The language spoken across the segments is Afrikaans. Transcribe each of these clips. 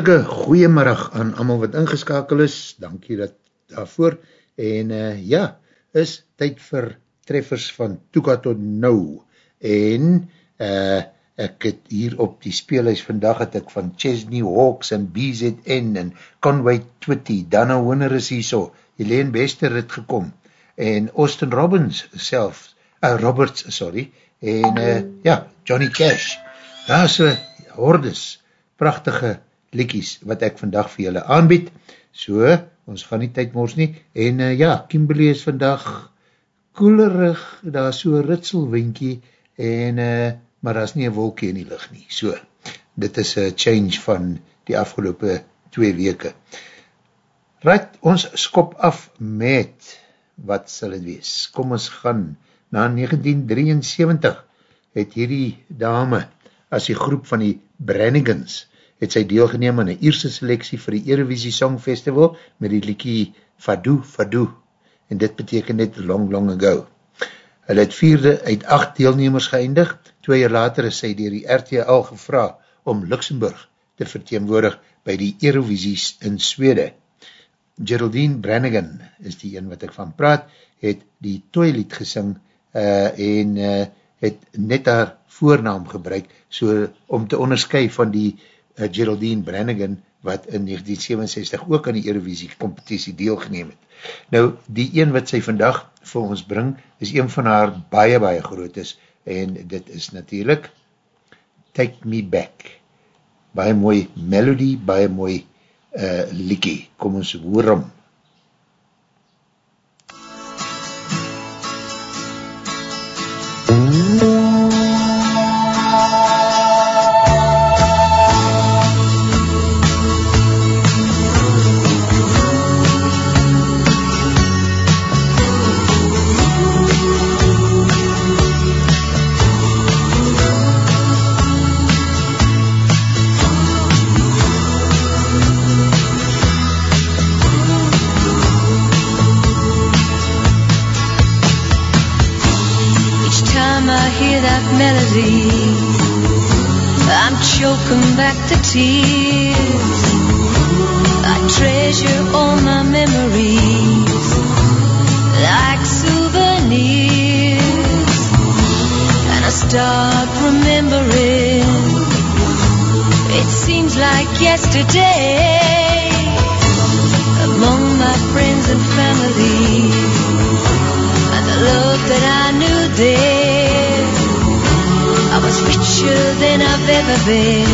hartelike goeiemiddag aan allemaal wat ingeskakel is, dankie dat daarvoor, en uh, ja, is tyd vir treffers van Toeka tot Nou, en uh, ek het hier op die speelhuis vandag het ek van Chesney Hawks en BZN en Conway Twitty, Dana Winner is hier so, Helene Bester het gekom, en Austin Robbins self, uh, Roberts, sorry, en uh, ja, Johnny Cash, daar is hordes, prachtige liekies wat ek vandag vir julle aanbied. So, ons gaan nie tyd mors nie. En uh, ja, Kimberley is vandag koelerig, daar so ritselwinkie, en, uh, maar daar is nie een wolkie in die licht nie. So, dit is een change van die afgelopen twee weke. Right, ons skop af met, wat sal het wees? Kom ons gaan, na 1973 het hierdie dame, as die groep van die Brannigans, het sy deelgeneem aan een eerste selectie vir die Eurovisie Song Festival met die liekie Fadoo Fadoo en dit beteken net long long ago. Hy het vierde uit acht deelnemers geëindig, twee jaar later is sy dier die RTL gevra om Luxemburg te verteenwoordig by die Eurovisies in Swede. Geraldine Brannigan is die een wat ek van praat, het die toilied gesing uh, en uh, het net haar voornaam gebruik so om te onderskui van die uh, Geraldine Brannigan, wat in 1967 ook aan die Eurovisie competitie deelgeneem het. Nou, die een wat sy vandag vir ons bring, is een van haar baie, baie groot is, en dit is natuurlijk Take Me Back. Baie mooi melody, baie mooi uh, liekie. Kom ons hoor om. Tears I treasure all my memories Like souvenirs. And I start remembering. It seems like yesterday. Among my friends and family. And the love that I knew then. I was richer than I've ever been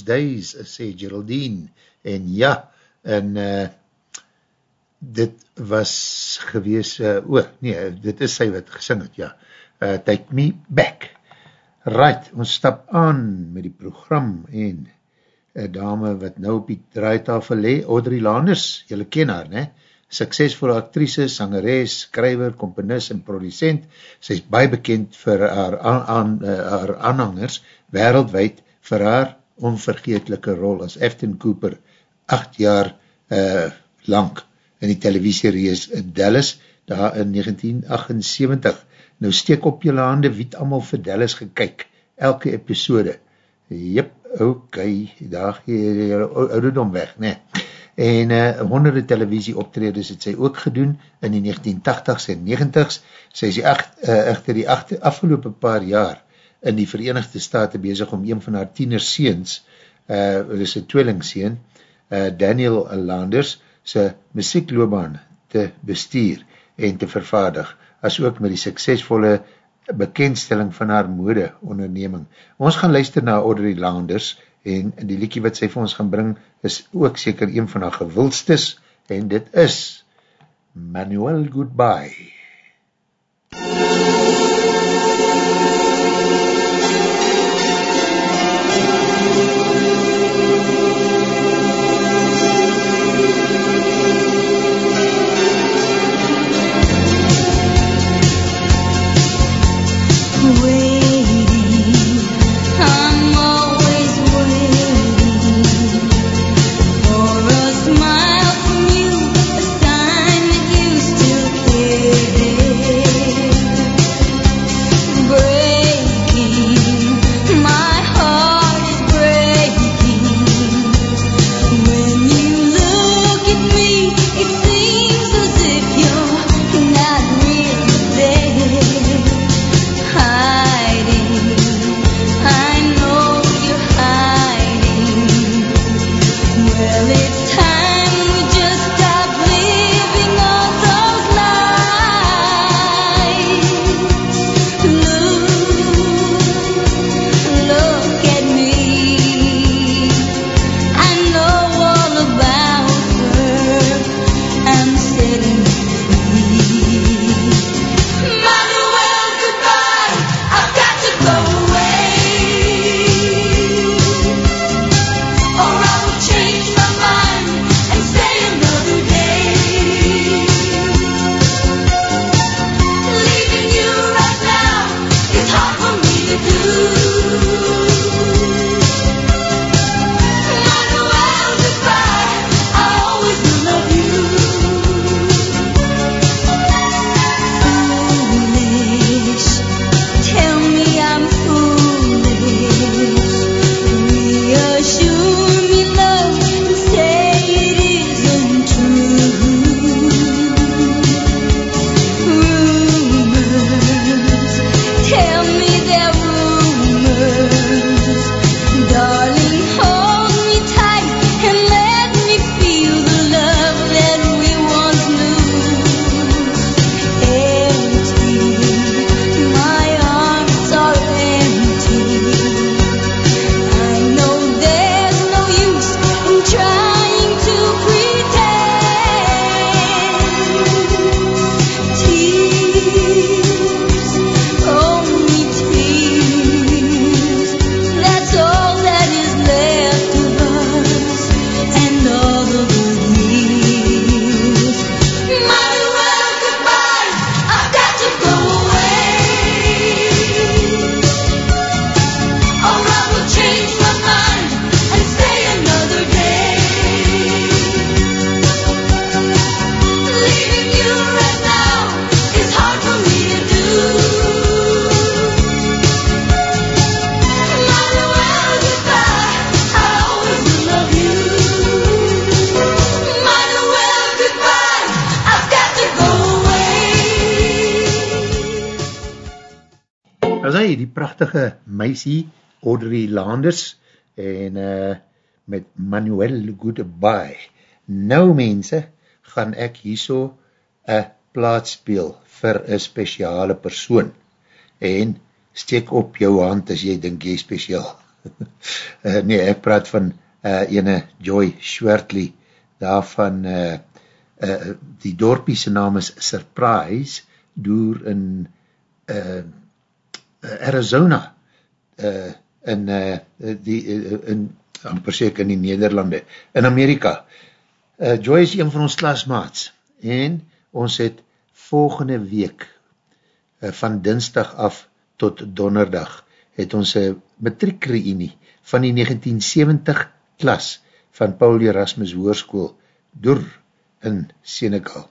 those days, sê Geraldine, en ja, en uh, dit was gewees, uh, oh nee, dit is sy wat gesing het, ja, uh, Take Me Back. Right, ons stap aan met die program en een dame wat nou op die draaitafel le, Audrey Landers, jylle ken haar, ne? suksesvolle actrice, sangeres, skryver, komponist en producent. Sy is baie bekend vir haar, aan, aan, uh, haar aanhangers, wereldwijd vir haar onvergeetlike rol as Afton Cooper, acht jaar uh, lang in die televisierees Dallas, daar in 1978. Nou steek op jylle hande, wie het allemaal vir Dallas gekyk, elke episode. Jep, ok, daar gee jy ouderdom weg, ne en uh, honderde televisie optredes het sy ook gedoen in die 1980s en 90s. Sy is die acht, uh, echter die acht, afgelopen paar jaar in die Verenigde Staten bezig om een van haar tiener seens, uh, dit is een tweelingseen, uh, Daniel Landers, sy muziekloobaan te bestuur en te vervaardig, as ook met die suksesvolle bekendstelling van haar mode onderneming. Ons gaan luister na Audrey Landers, en die liekie wat sy vir ons gaan bring is ook seker een van haar gewildstes en dit is Manuel Goodbye. Meisie Audrey Landers en uh, met Manuel Goodbye. Nou mense, gaan ek hierso een plaats speel vir een speciale persoon en steek op jou hand as jy denk jy speciaal. uh, nee, ek praat van uh, ene Joy Schwertley daar van uh, uh, die dorpie se naam is Surprise, door in uh, Arizona, uh, in uh, die, uh, in, amper seker in die Nederlande, in Amerika. Uh, Joy is een van ons klasmaats, en ons het volgende week, uh, van dinsdag af tot donderdag, het ons een matriekreunie van die 1970 klas van Paul Erasmus Hoorskoel door in Senegal.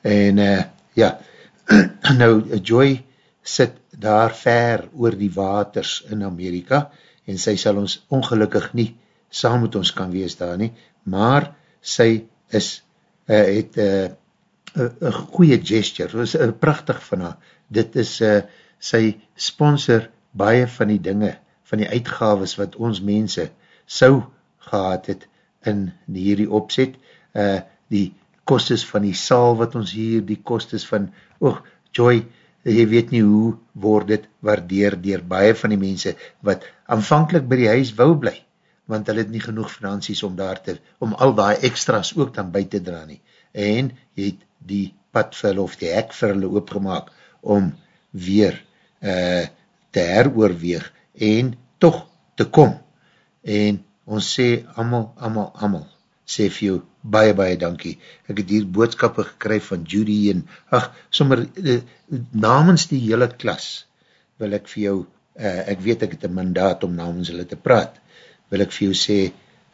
En uh, ja, nou Joy sit daar ver oor die waters in Amerika en sy sal ons ongelukkig nie saam met ons kan wees daar nie, maar sy is, uh, het uh, een goeie gesture, is uh, prachtig van haar, dit is, uh, sy sponsor baie van die dinge, van die uitgaves wat ons mense sou gehad het in hierdie opzet, uh, die kostes van die saal wat ons hier, die kostes van, oog, Joy, jy weet nie hoe word dit waardeer dier baie van die mense wat aanvankelijk by die huis wou bly, want hulle het nie genoeg finansies om daar te, om al die extras ook dan by te dra nie. En jy het die pad vir hulle of die hek vir hulle oopgemaak om weer uh, te heroorweeg en toch te kom. En ons sê amal, amal, amal, sê vir jou, baie, baie dankie. Ek het hier boodskappe gekry van Judy en, ach, sommer, uh, namens die hele klas, wil ek vir jou, uh, ek weet ek het een mandaat om namens hulle te praat, wil ek vir jou sê,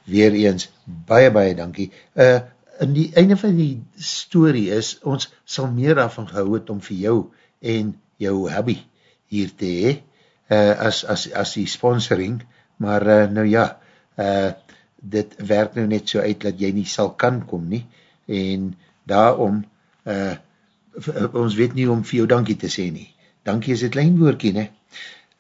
weer eens, baie, baie dankie. Uh, in die einde van die story is, ons sal meer daarvan gehou het om vir jou en jou hobby hier te hee, uh, as, as, as die sponsoring, maar uh, nou ja, uh, dit werk nou net so uit dat jy nie sal kan kom nie, en daarom, uh, ons weet nie om vir jou dankie te sê nie. Dankie is het lijnwoordkie, ne?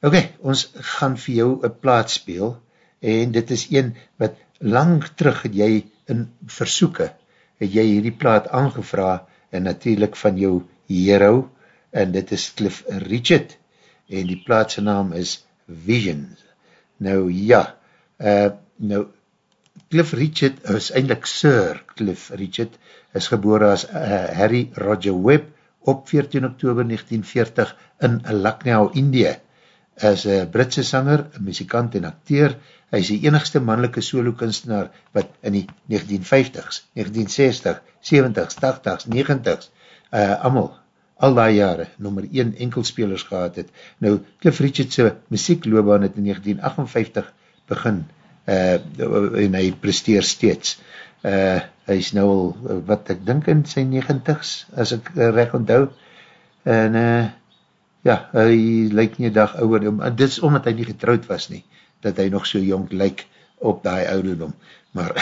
Ok, ons gaan vir jou een plaat speel, en dit is een wat lang terug het jy in versoeken, het jy hierdie plaat aangevra, en natuurlijk van jou hero, en dit is Cliff Richard, en die plaatse naam is Visions. Nou ja, uh, nou Cliff Richard is eindelijk Sir Cliff Richard, is gebore as uh, Harry Roger Webb op 14 oktober 1940 in Lucknow, India. As een Britse sanger, muzikant en acteur, hy is die enigste mannelike solo kunstenaar wat in die 1950s, 1960s, 70s, 80s, 90s, uh, amal, al die jare, nummer 1 enkelspelers gehad het. Nou, Cliff Richard's muziekloobaan het in 1958 begin, uh, en hy presteer steeds. Uh, hy is nou al, wat ek dink in sy 90s, as ek recht onthou, en uh, ja, hy lyk nie dag ouwer, dit is omdat hy nie getrouwd was nie, dat hy nog so jong lyk op die ouderdom, maar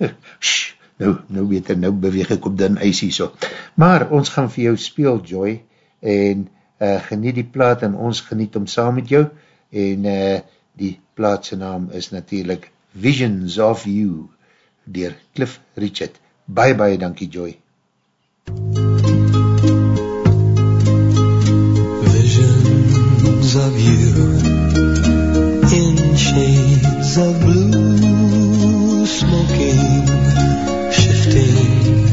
shh, nou, nou hy, nou beweeg ek op din eisie so. Maar ons gaan vir jou speel, Joy, en uh, geniet die plaat en ons geniet om saam met jou, en uh, die plaatse naam is natuurlijk Visions of You, dier Cliff Richard. Bye bye, dankie Joy. Visions of you In shades of blue Smoking Shifting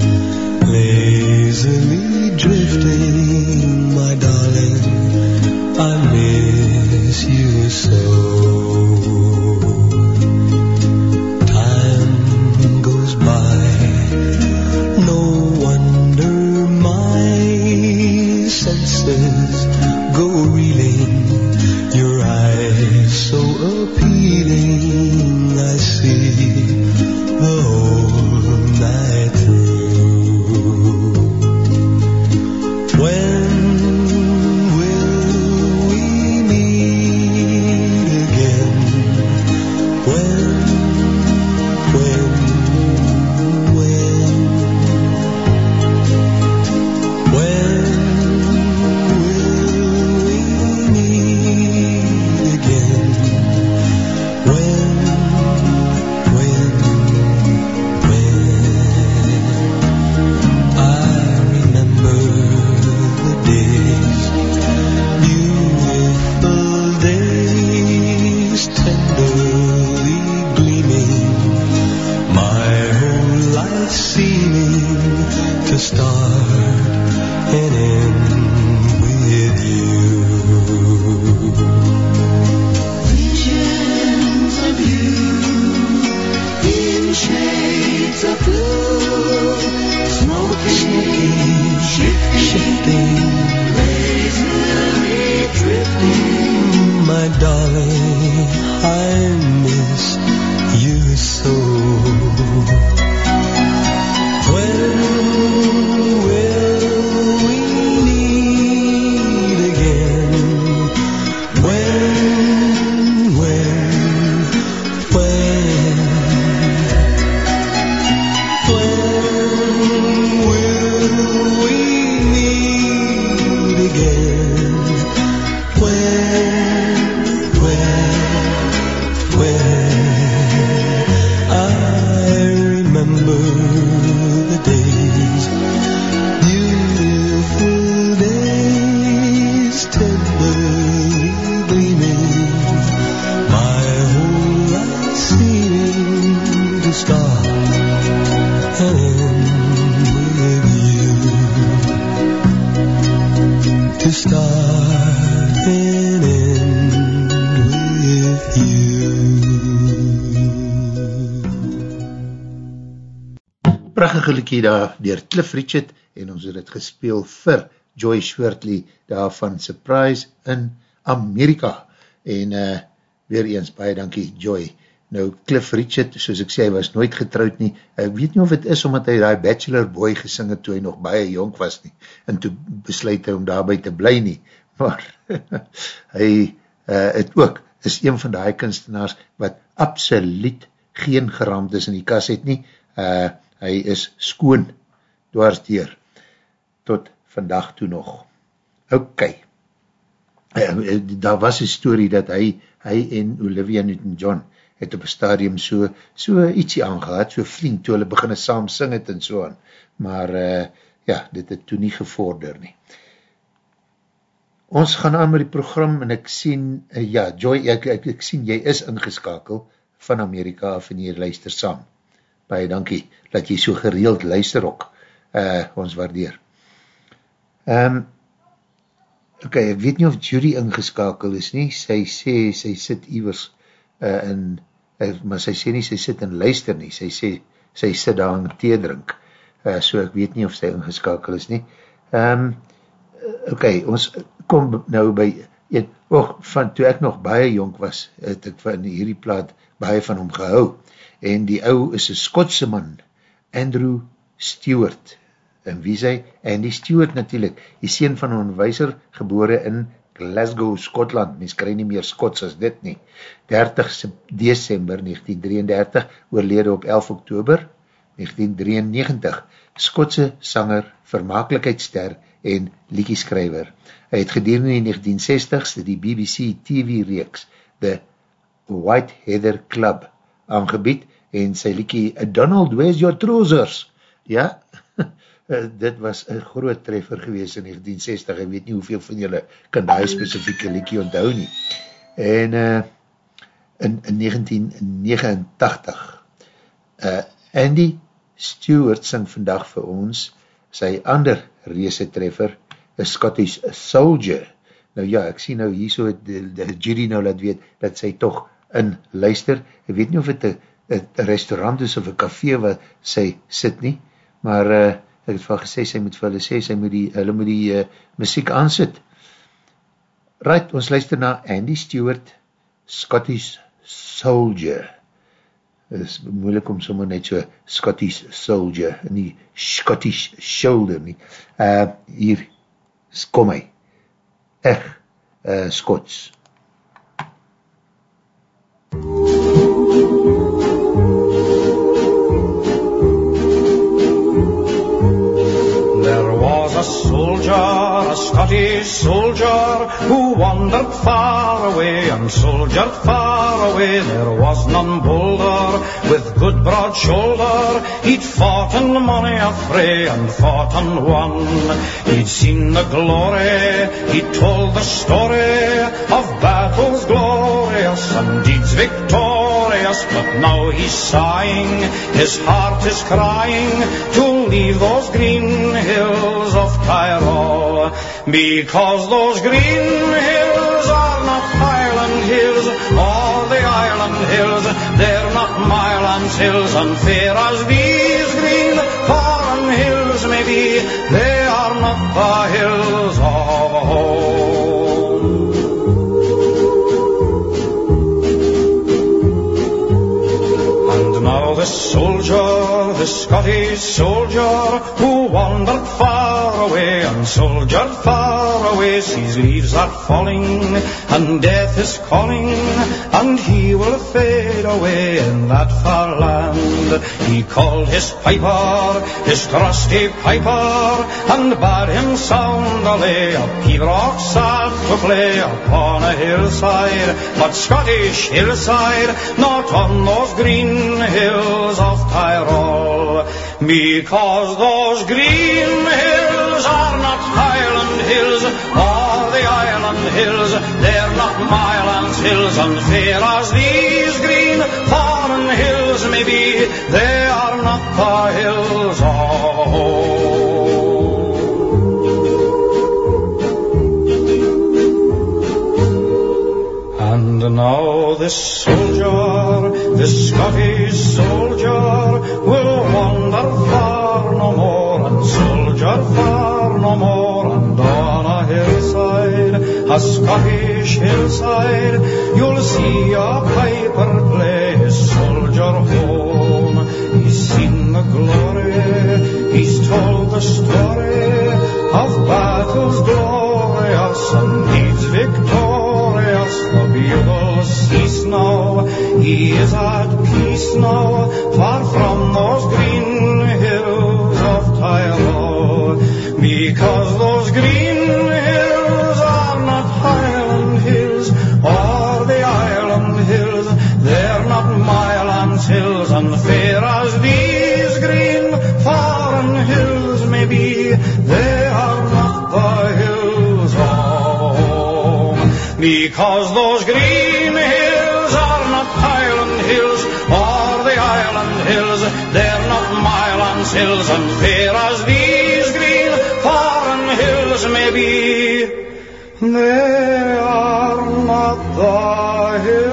Lazily drifting Cliff Richard en ons het het gespeel vir Joy Shwertley daar van Surprise in Amerika. En uh, weer eens baie dankie Joy. Nou Cliff Richard, soos ek sê, hy was nooit getrouwd nie, ek weet nie of het is omdat hy die Bachelor Boy gesing het toe hy nog baie jonk was nie, en toe besluit hy om daarby te bly nie, maar hy uh, het ook, is een van die kunstenaars wat absoluut geen geraamd is in die kas het nie, uh, hy is skoon dwars deur tot vandag toe nog. Ok, uh, daar was een story dat hy, hy en Olivia Newton-John het op een stadium so, so ietsie aangehad, so flink, toe hulle beginne saam sing het en so aan, maar uh, ja, dit het toe nie gevorder nie. Ons gaan aan met die program en ek sien, uh, ja, Joy, ek, ek, ek sien, jy is ingeskakel van Amerika af en jy luister saam. Baie dankie, dat jy so gereeld luister ook, uh, ons waardeer. Um, ok, ek weet nie of Judy ingeskakel is nie, sy sê, sy sit iwers uh, in uh, maar sy sê nie, sy sit en luister nie, sy sê, sy sit daar en thee drink, uh, so ek weet nie of sy ingeskakel is nie. Um, ok, ons kom nou by, een, oh, van toe ek nog baie jonk was, het ek van hierdie plaat baie van hom gehou, en die ou is een Skotse man, Andrew Stewart, en wie sy? Andy Stewart natuurlijk, die sien van een onderwijzer, gebore in Glasgow, Skotland, mens krij nie meer Skots as dit nie. 30 december 1933, oorlede op 11 oktober 1993, Skotse sanger, vermakelijkheidsster en liekieskrijver. Hy het gedurende in 1960s die BBC TV-reeks The White Heather Club aangebied en sy liekie Donald, where's your trousers? Ja, uh, dit was een groot treffer gewees in 1960, ek weet nie hoeveel van julle kan die specifieke liekie onthou nie. En uh, in, in 1989, uh, Andy Stewart sing vandag vir ons sy ander reese treffer, A Scottish Soldier. Nou ja, ek sien nou hier so, die, die jury nou laat weet, dat sy toch in luister, ek weet nie of het een restaurant is of een café wat sy sit nie, maar uh, ek het van gesê, sy moet vir hulle sê, sy moet die, hulle moet die uh, muziek aansit. Right, ons luister na Andy Stewart, Scottish Soldier. Het is moeilik om sommer net so Scottish Soldier, nie Scottish Shoulder nie. Uh, hier, kom hy, echt uh, Scots. There soldier, a Scottish soldier, who wandered far away and soldiered far away. There was none bolder, with good broad shoulder. He'd fought in many a fray and fought and won. He'd seen the glory, he'd told the story of battles glorious and deeds victorious. But now he's sighing, his heart is crying to leave those green hills of Tyrol. Because those green hills are not Highland hills, all the Island hills. They're not Mylands hills, and fair as these green foreign hills may be, they are not the hills of home. And now the soldier, the Scottish soldier, who wandered far away and soldiered far away sees leaves are falling, and death is calling, and he will fade away in that far land. He called his piper, his trusty piper, and bade him sound a pibroch sad to play upon a hillside, but Scottish hillside, not on those green hills of Tyrol, because those green hills are not Highland hills, or the island hills, they're not Mylands hills, and fair as these green foreign hills may be, they are not the hills of home. This soldier, this Scottish soldier, will wander far no more, and soldier far no more, and on a hillside, a Scottish hillside, you'll see a piper play his soldier home. He's seen the glory, he's told the story of battles glorious and deeds victorious. The bugles cease now, he is at peace now, far from those green hills of Tyrol. Because those green hills are not Highland Because those green hills are not Highland hills, or the island hills, they're not Mylands hills, and fair as these green foreign hills may be, they are not the hills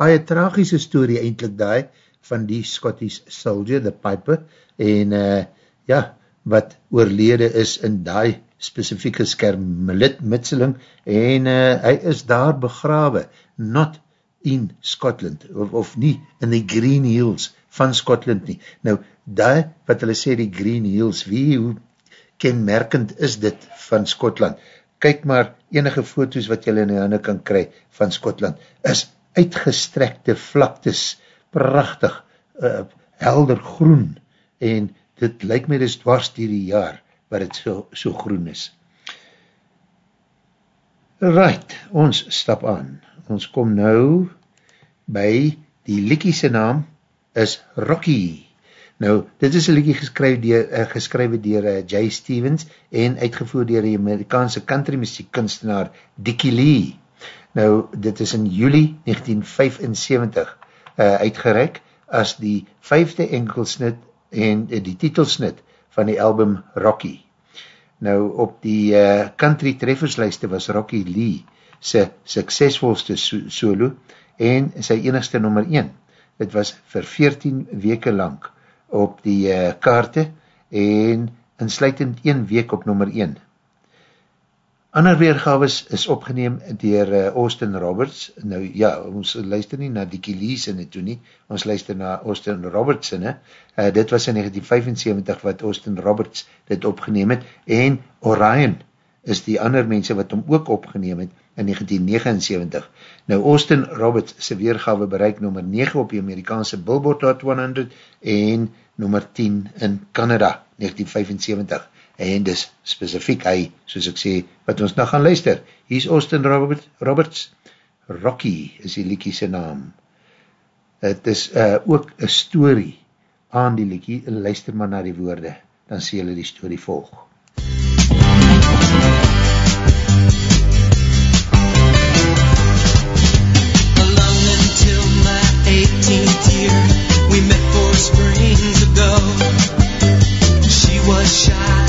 baie tragische story eindelijk daai, van die Scottish soldier, the piper, en uh, ja, wat oorlede is in daai specifieke skermitseling, en uh, hy is daar begrawe, not in Scotland, of, of nie in die Green Hills van Scotland nie. Nou, daai, wat hulle sê, die Green Hills, wie, hoe kenmerkend is dit van Scotland? Kyk maar, enige foto's wat julle in die hande kan kry van Scotland, is uitgestrekte vlaktes, prachtig, uh, helder groen, en dit lyk my dis dwars die jaar, waar het so, so groen is. Right, ons stap aan. Ons kom nou by die liekiese naam is Rocky. Nou, dit is een liekie geskryf dier, uh, geskrywe dier uh, Jay Stevens en uitgevoer dier die Amerikaanse country muziek kunstenaar Dickie Lee. Nou, dit is in juli 1975 uh, uitgereik as die vijfde enkelsnit en uh, die titelsnit van die album Rocky. Nou, op die uh, country trefferslijste was Rocky Lee sy suksesvolste so solo en sy enigste nummer 1. Dit was vir 14 weke lang op die uh, kaarte en insluitend 1 week op nummer 1. Ander weergaves is opgeneem dier uh, Austin Roberts. Nou ja, ons luister nie na Dickie Lee sinne toe nie, ons luister na Austin Roberts sinne. Uh, dit was in 1975 wat Austin Roberts dit opgeneem het en Orion is die ander mense wat hom ook opgeneem het in 1979. Nou Austin Roberts sy weergave bereik nummer 9 op die Amerikaanse Billboard Hot 100 en nummer 10 in Canada 1975 en dis specifiek hy, soos ek sê, wat ons nou gaan luister. Hier is Austin Robert, Roberts, Rocky is die liekie sy naam. Het is uh, ook een story aan die liekie, luister maar na die woorde, dan sê julle die story volg. Alone until my 18th year, we met four springs ago. She was shy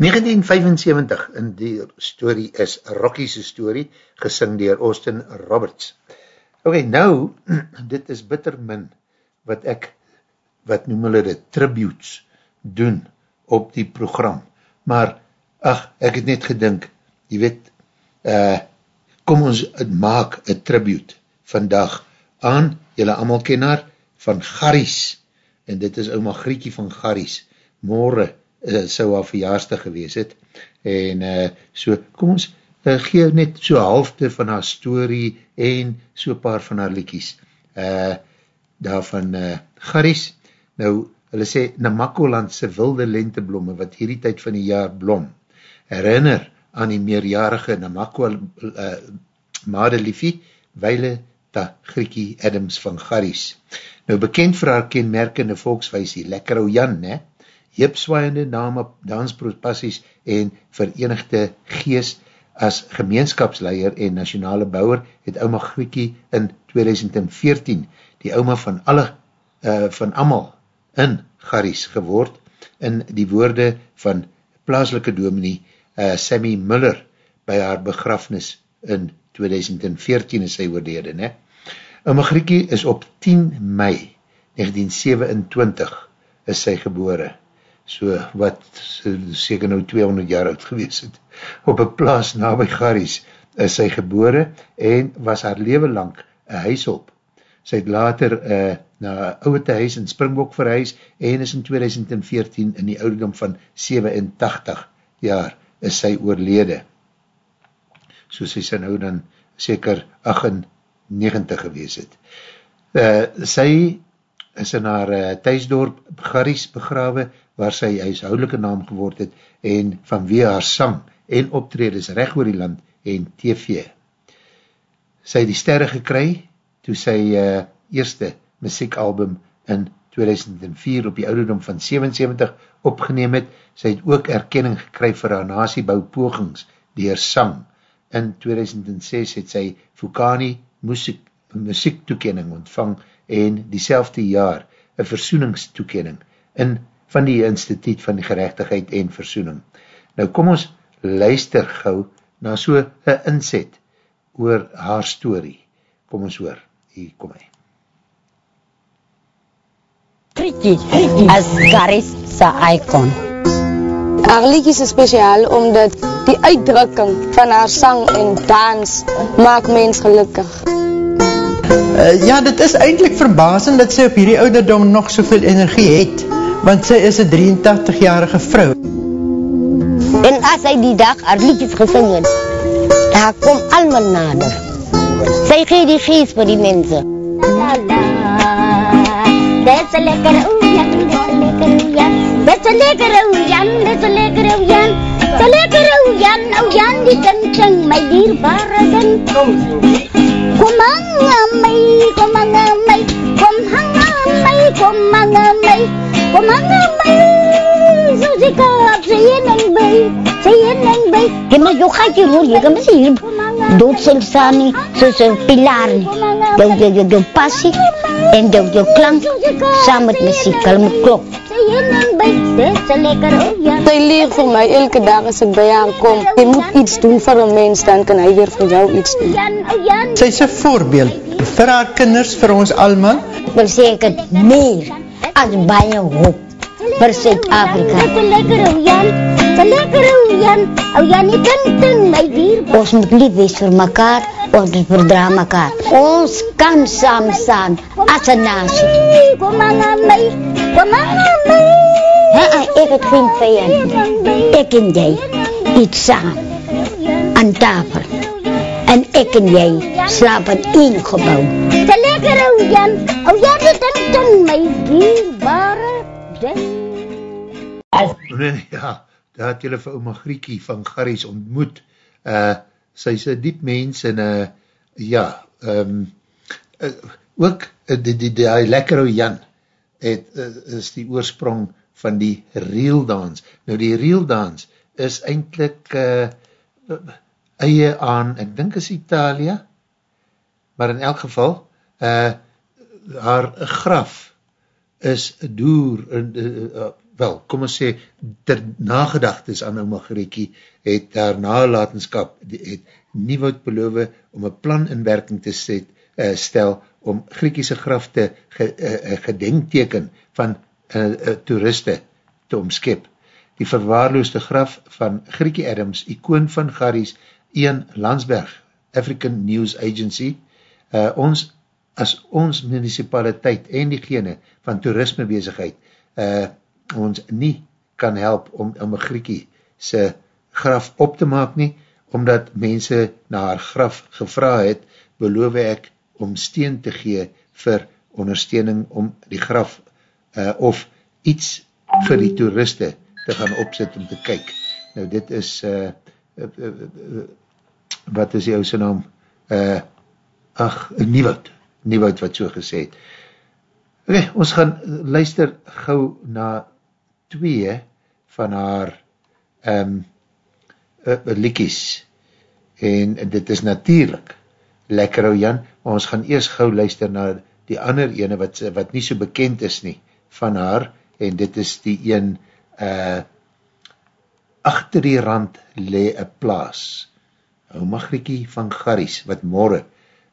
1975 en die story is Rocky's story, gesing dier Austin Roberts. Ok, nou, dit is bitter min wat ek, wat noem hulle dit, tributes doen op die program. Maar, ach, ek het net gedink, jy weet, uh, kom ons het maak een tribute vandag aan, jylle allemaal ken haar, van Garries, en dit is oma Griekie van Garries, morgen uh, sou haar verjaarsdag gewees het, en uh, so, kom ons uh, gee net so halfte van haar story, en so paar van haar liekies, uh, daar van uh, Garries, nou, hulle sê, Namakolandse wilde lenteblomme, wat hierdie tyd van die jaar blom, herinner aan die meerjarige Namako uh, Madeliefie, weile ta Griekie Adams van Garries. Nou bekend vir haar kenmerkende volkswijsie, Lekker ou Jan, ne? Hipswaaiende name, danspropassies en verenigde gees as gemeenskapsleier en nationale bouwer het ouma Griekie in 2014 die ouma van alle, uh, van amal in Garries geword in die woorde van plaaslike dominee uh, Sammy Muller by haar begrafnis in 2014 is sy oorlede. Ne? Ouma Griekie is op 10 mei 1927 is sy gebore so wat seker nou 200 jaar oud gewees het. Op een plaas na by Garries is sy gebore en was haar leven lang een huishulp. Sy het later uh, na oude huis in Springbok verhuis en is in 2014 in die ouderdom van 87 jaar is sy oorlede. So sy sy nou dan seker 98 gewees het. Uh, sy is in haar uh, thuisdorp Garries begrawe waar sy huishoudelike naam geword het en vanweer haar sang en optredes recht oor die land en TV. Sy het die sterre gekry toe sy uh, eerste muziekalbum in 2004 op die ouderdom van 77 opgeneem het. Sy het ook erkenning gekry vir haar nasiebouw pogings dier sang. In 2006 het sy Fukani muziek, muziek toekening ontvang en diezelfde jaar een versoeningstoekening in van die instituut van die gerechtigheid en versoening. Nou kom ons luister gauw na so een inzet oor haar story. Kom ons hoor, hier kom hy. Trikkie, as Garis sa icon. Haar liedjes is speciaal omdat die uitdrukking van haar sang en dans maak mens gelukkig. Uh, ja, dit is eindelijk verbazend dat sy op hierdie ouderdom nog soveel energie het, want sy is een 83-jarige vrou. En as hy die dag haar liedjes gesing het, daar kom allemaal nader. Sy gee die geest vir die mense. Dit is lekker oejan, dit is lekker oejan, dit is lekker oejan, dit is lekker oejan. Lekker Jan, ou Jan die ting, my dierbare ding. Kom hang aan my, kom hang aan my, kom hang aan my, kom hang aan my, kom hang aan my. Zo zie ik op sy een en by, sy een en by. Jy moet jou gaatjie rol, jy kan mens hier dood sal staan nie, soos een pilaar nie. Jou, jou, jou, jou passie en jou, jou klank saam met muziek, hulle moet en by, dit is 'n lekker ou Jan. Sy leer vir my elke dag as ek by haar kom. Jy moet iets doen vir 'n mens, dan kan hy weer vir jou iets doen. Jan, ou Jan. Sy is 'n voorbeeld vir haar kinders, vir ons almal. Wil sê ek het meer as baie hoop vir Suid-Afrika. Dit is lekker ou Jan. Dit is lekker ou Jan. Ou Jan die ting ting, my dierbare. Ons moet lief wees vir mekaar, ons verdra mekaar. Ons kan saam staan as 'n nasie. Kom aan aan my, kom aan aan my. Ha, ek het geen vijand. Ek en jy, iets saam, aan tafel. En ek en jy slaap in één gebouw. Te lekker ou Jan, ou Jan ting ting, my dierbare ding. Ja, daar het julle vir oma Griekie van Garries ontmoet. Uh, sy is diep mens en uh, ja, um, uh, ook uh, die, die, die, die lekker ou Jan het, uh, is die oorsprong van die reel dans. Nou die reel dans is eindelijk uh, eie aan, ek dink is Italia, maar in elk geval, uh, haar graf is door, uh, uh, wel, kom ons sê, ter nagedagtes aan oma Griekie, het haar nalatenskap, het Nieuwoud beloof om een plan in werking te set, uh, stel, om Griekiese graf te ge, uh, gedenkteken van uh, uh, toeriste te omskep. Die verwaarloosde graf van Griekie Adams, icoon van Garries, Ian Landsberg, African News Agency, uh, ons, as ons municipaliteit en diegene van toerisme bezigheid, uh, ons nie kan help om, om Griekie sy graf op te maak nie, omdat mense na haar graf gevra het, beloof ek om steen te gee vir ondersteuning om die graf uh, of iets vir die toeriste te gaan opzet om te kyk. Nou dit is uh, uh, uh, uh, wat is jou sy naam? Uh, ach, Nieuwoud. Nieuwoud wat so gesê het. Ok, ons gaan luister gauw na twee van haar um, uh, liekies en dit is natuurlijk lekker ou Jan, maar ons gaan eers gauw luister na die ander ene wat, wat nie so bekend is nie van haar en dit is die een uh, achter die rand le een plaas. Ou Magriekie van Garries wat morgen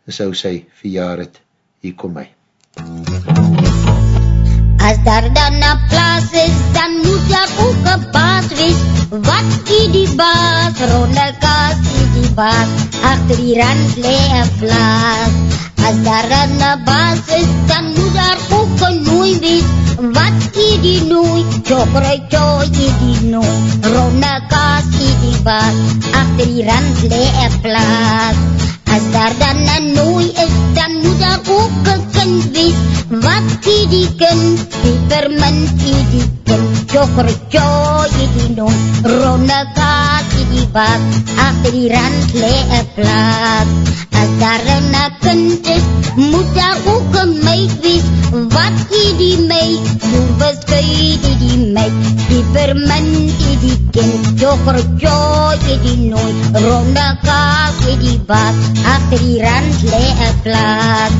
sou sy verjaar het, hier kom my As daar dan is, dan moet daar ook een baas wees. Wat is die baas? Ronde kaas is die baas. Achter die rand lee een plaas. As daar dan een baas is, dan moet daar ook een nooi wees. Wat is die nooi? Chokere choy is die nooi. Is dan moet daar ook een kind wees. Wat die kind? Peppermint die kind. Is die nooi. Ronde kaas is die baas. Achter die rand lee een plaas. As daar een kind is, moet daar ook een meid wees. Wat die meid? Boerbeskuit is die meid. Peppermint die kind. Is die nooi. Ronde kaas is die baas. Achter die rand lee een plaas.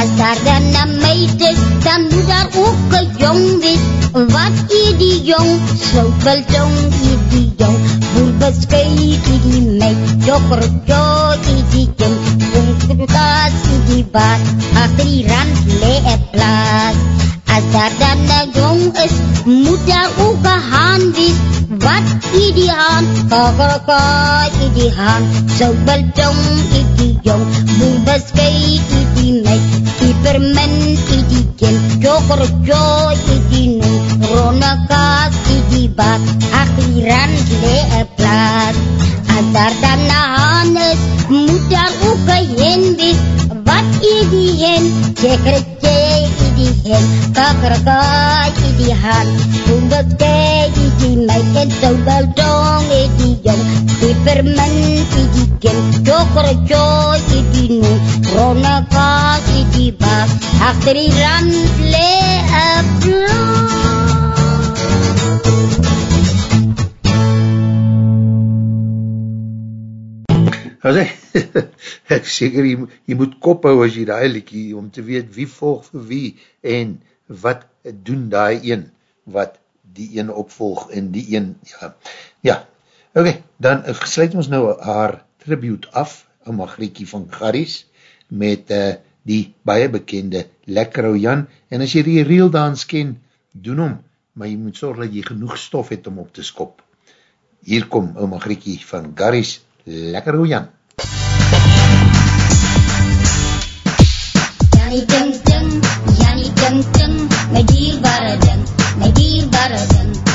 As daar dan een meid is, dan moet daar ook een jong wees. Wat is die jong? Sopeltong is die jong. Boerbeskuit is die meid. Jokkerjoy is die kind. Bonkekaas is die baas. Achter die rand lee een plaas. As daar dan een jong is, moet daar ook een haan wees. Wat is die haan? Kakerakaai is die haan. Sopeltong is die jong. Boerbeskuit is die meid. Peppermint is die kind. Jokkerjoy is die noem. Ronnekaas is die baas. Achter die rand lee een plaas. As daar dan een haan is, moet daar ook een hen wees. Wat is die hen? Sekretjie is die hen Kakrakai i di han Bundake i di meiken Zowel dong i di jong Peppermint i di ken Chokrochoy i di nu Ronakas i di bak Achter die rand lee een blok As ek, ek seker, jy, jy moet kop hou as jy die liekie, om te weet wie volg vir wie, en wat doen die een, wat die een opvolg, en die een, ja, ja, ok, dan sluit ons nou haar tribute af, aan Margriekie van Garries, met uh, die baie bekende Lekkero Jan, en as jy die reel dans ken, doen hom, maar jy moet sorg dat jy genoeg stof het om op te skop. Hier kom oma Griekie van Garries, Lekkero Jan. Jannie ding ding, Jannie ding ding, my dierbare ding, my dierbare ding.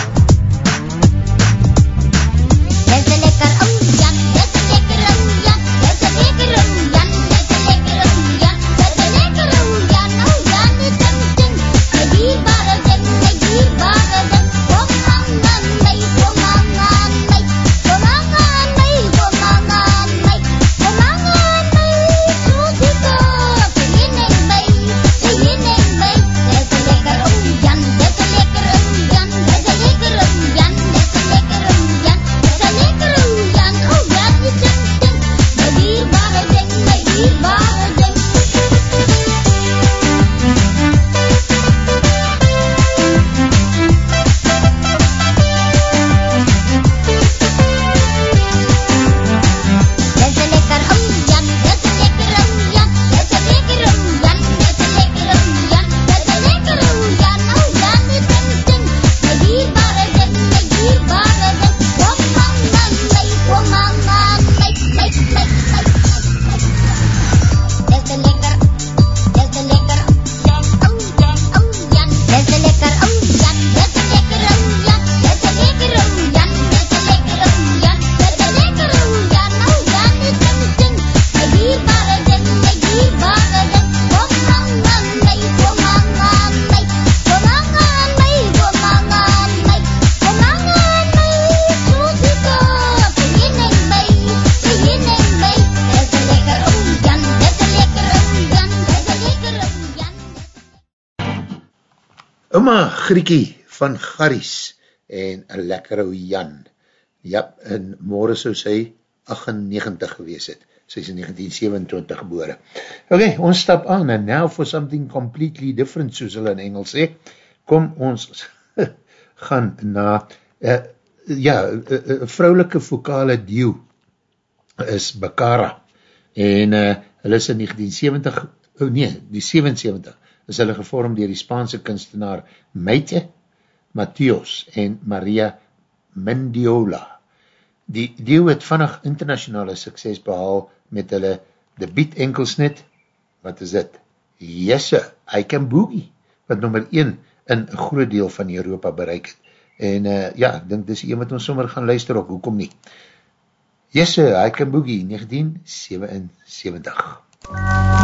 Van Garries en een lekker ou Jan. Ja, en morgen sou sy 98 gewees het. Sy is in 1927 gebore. Ok, ons stap aan and now for something completely different, soos hulle in Engels sê. Kom ons gaan na uh, ja, uh, vrouwelike vokale duo is Bakara en uh, hulle is in 1970 oh nee, die 77 is hulle gevorm dier die Spaanse kunstenaar Meite, Matheos en Maria Mendiola. Die deel het vannig internationale sukses behaal met hulle debiet enkelsnit, wat is dit? Jesse, I Can Boogie, wat nummer 1 in groot deel van Europa bereik het. En uh, ja, ek dink dis een wat ons sommer gaan luister op, hoekom nie? Jesse, I Can Boogie, 1977. Mister,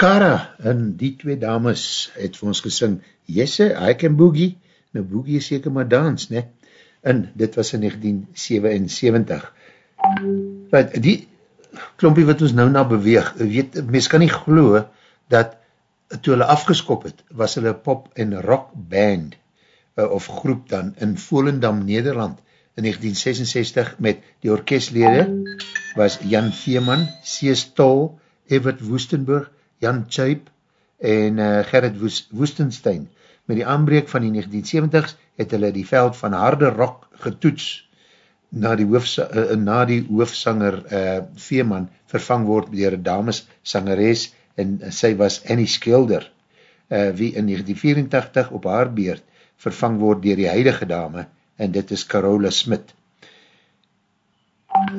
Bakara en die twee dames het vir ons gesing Jesse, I can boogie. Nou boogie is seker maar dans ne? en dit was in 1977 Right, die klompie wat ons nou na beweeg weet, mens kan nie glo dat toe hulle afgeskop het was hulle pop en rock band uh, of groep dan in Volendam, Nederland. In 1966 met die orkestlede was Jan Veeman, Cees Tol, Evert Woestenburg, Jan Tjuip en uh, Gerrit Woes, Woestenstein. Met die aanbreek van die 1970s het hulle die veld van harde rock getoets na die, hoofsa, uh, na die hoofsanger uh, Veeman vervang word dier een dames sangeres en uh, sy was Annie Skilder uh, wie in 1984 op haar beurt vervang word dier die huidige dame en dit is Carola Smit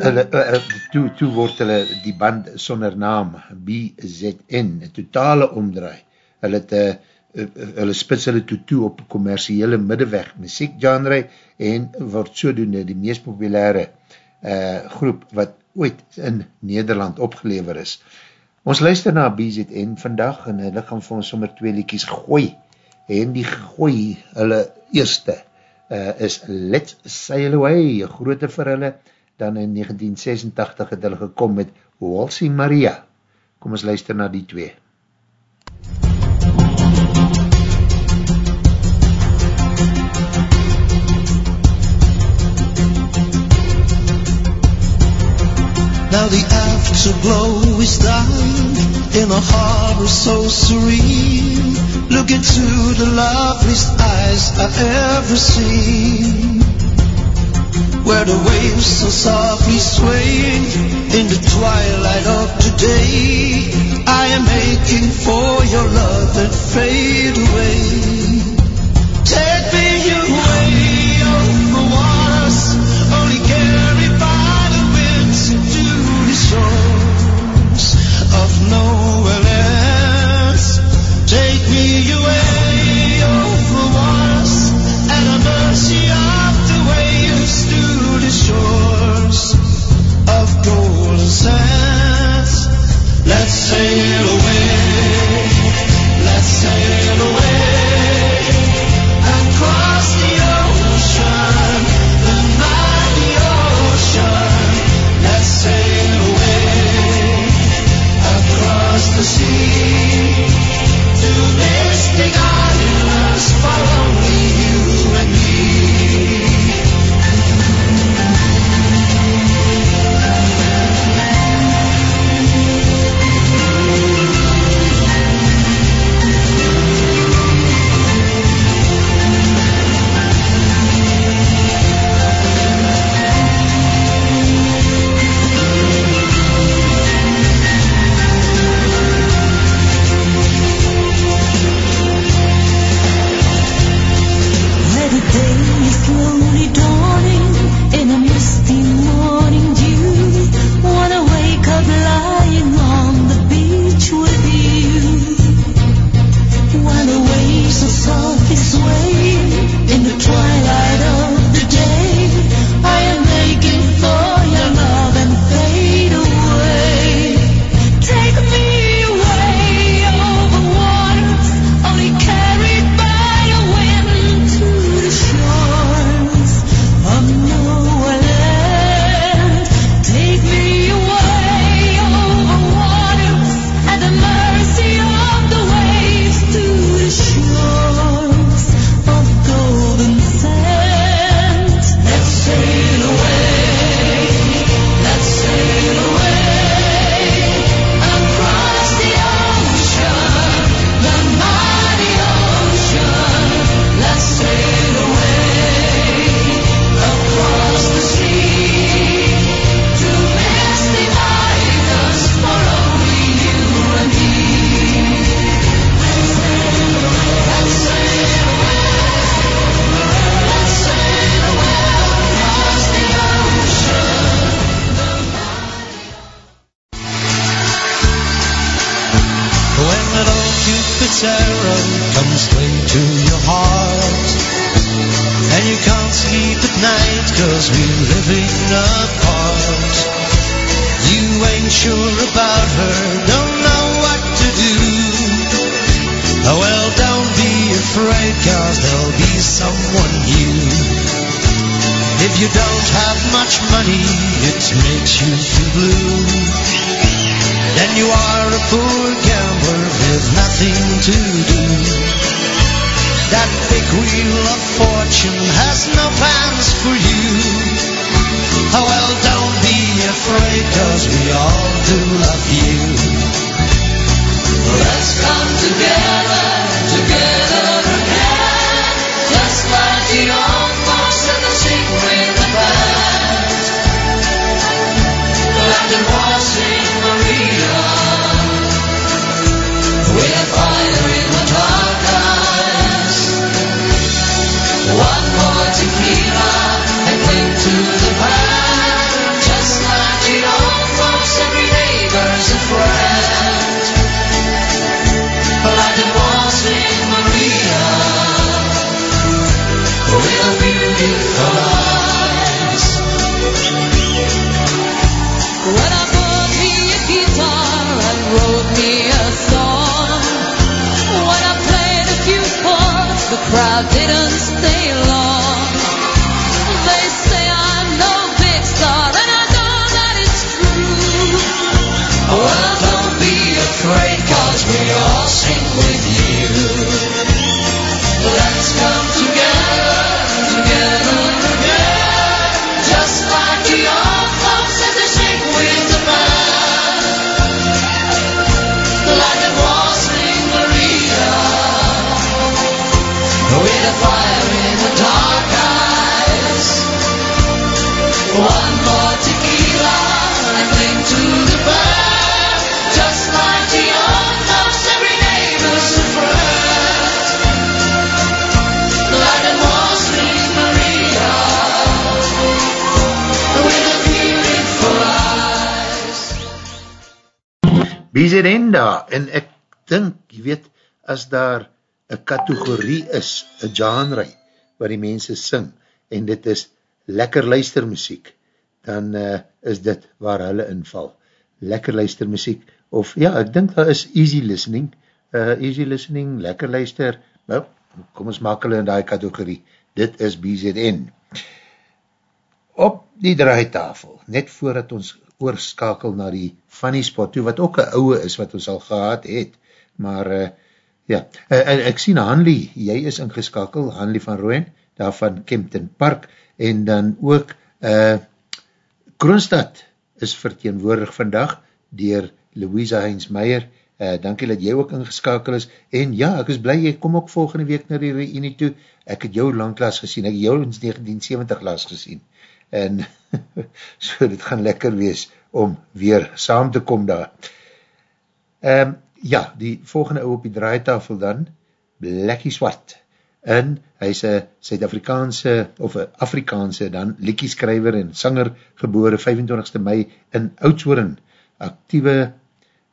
hulle, uh, toe, toe word hulle die band sonder naam BZN, totale omdraai. Hulle, het, uh, hulle spits hulle toe toe op commerciële middeweg muziek genre en word sodoende die meest populaire uh, groep wat ooit in Nederland opgelever is. Ons luister na BZN vandag en hulle gaan vir ons sommer twee liekies gooi en die gooi hulle eerste uh, is Let's Sail Away, grote vir hulle dan in 1986 het hulle gekom met Walsing Maria. Kom ons luister na die twee. Now the afterglow is dying in a harbor so serene. Look into the loveliest eyes I've ever seen. Where the waves so softly swaying in the twilight of today. I am aching for your love that fade away. Take BZN daar, en ek dink, jy weet, as daar een kategorie is, een genre, waar die mense sing, en dit is lekker luistermusiek, dan uh, is dit waar hulle inval. Lekker luistermusiek, of ja, ek dink daar is easy listening, uh, easy listening, lekker luister, nou, kom ons maak hulle in die kategorie, dit is BZN. Op die draaitafel, net voordat ons oorskakel na die funny spot toe, wat ook een ouwe is wat ons al gehad het, maar uh, ja, uh, ek sien Hanlie, jy is ingeskakel, Hanlie van Rooien, daar van Kempton Park, en dan ook uh, Kroonstad is verteenwoordig vandag, dier Louisa Heinz Meijer, uh, dankie dat jy ook ingeskakel is, en ja, ek is blij, jy kom ook volgende week na die reunie toe, ek het jou langklaas gesien, ek het jou in 1970 laas gesien, en so dit gaan lekker wees om weer saam te kom daar. Um, ja, die volgende ou op die draaitafel dan, Blackie Swart, en hy is een Suid-Afrikaanse, of een Afrikaanse dan, liekieskrijver en sanger, gebore 25ste mei in Oudshoorn, actieve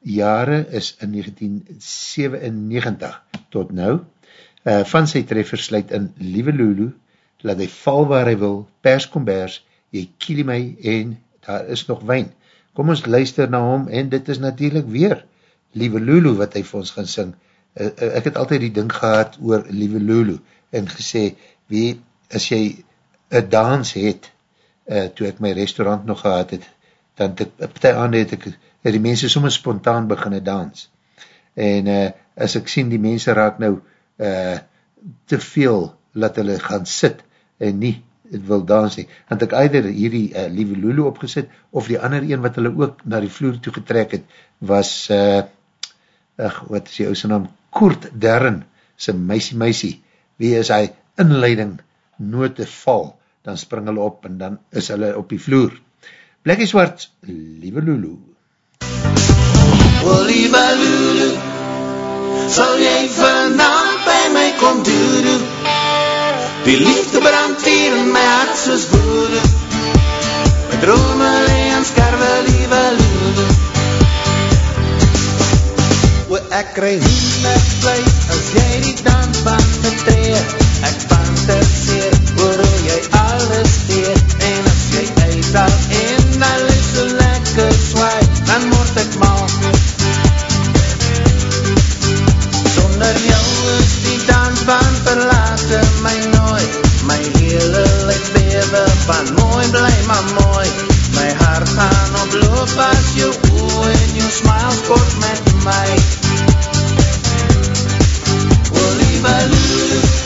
jare is in 1997 tot nou, uh, van sy treffer sluit in Liewe Lulu, laat hy val waar hy wil, pers kombers, jy kielie my en daar is nog wijn. Kom ons luister na hom en dit is natuurlijk weer Liewe Lulu wat hy vir ons gaan sing. Uh, uh, ek het altyd die ding gehad oor Liewe Lulu en gesê, wie, as jy een dans het, uh, toe ek my restaurant nog gehad het, dan het ek, partij aan het ek, het die mense soms spontaan beginne dans. En uh, as ek sien die mense raak nou uh, te veel, laat hulle gaan sit en nie wil dans nie, want ek eider hierdie uh, Lieve Lulu opgesit, of die ander een wat hulle ook na die vloer toe getrek het, was, uh, ach, wat is die ouse naam, Koert Derren, sy meisie meisie, wie is hy inleiding nooit te val, dan spring hulle op en dan is hulle op die vloer. Blekkie Swart, Lieve Lulu. O lieve Lulu, sal jy vanavond by my kom doedoe? Die liefde brand hier in my hart soos woede. My drome aan skerwe, lieve Lulu. O Ek kry hoendervlees as jy die dansband betree Ek fantaseer oor hoe jy alles weet En as jy uitdal en dansband verlate my nooit My hele lyk bewe van mooi bly maar mooi. My hart gaan oploop as jou oe en jou smile sport met my O lieve Lulu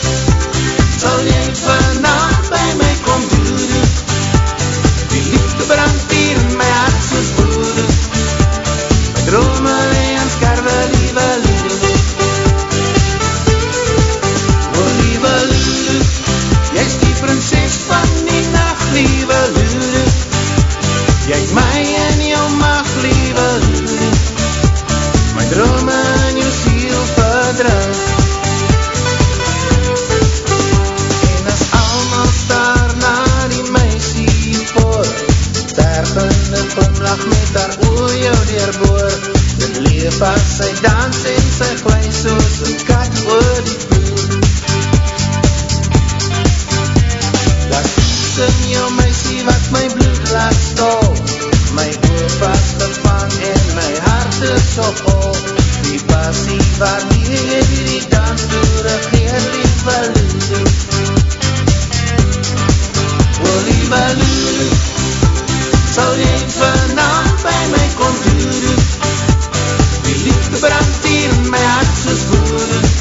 Tergende glimlach met haar oor jou deurboor Dit leef as sy dans en sy glij soos een kat oor die vloer Daar is in jou meisie wat my bloed laat stol My oor vastgevang en my hart is op hol Die passie waarmee jy die dans door regeer lieve Lulu O lieve Lulu Sal jy vanavond by my kom doedoe Die liefde brand hier in my hart soos woede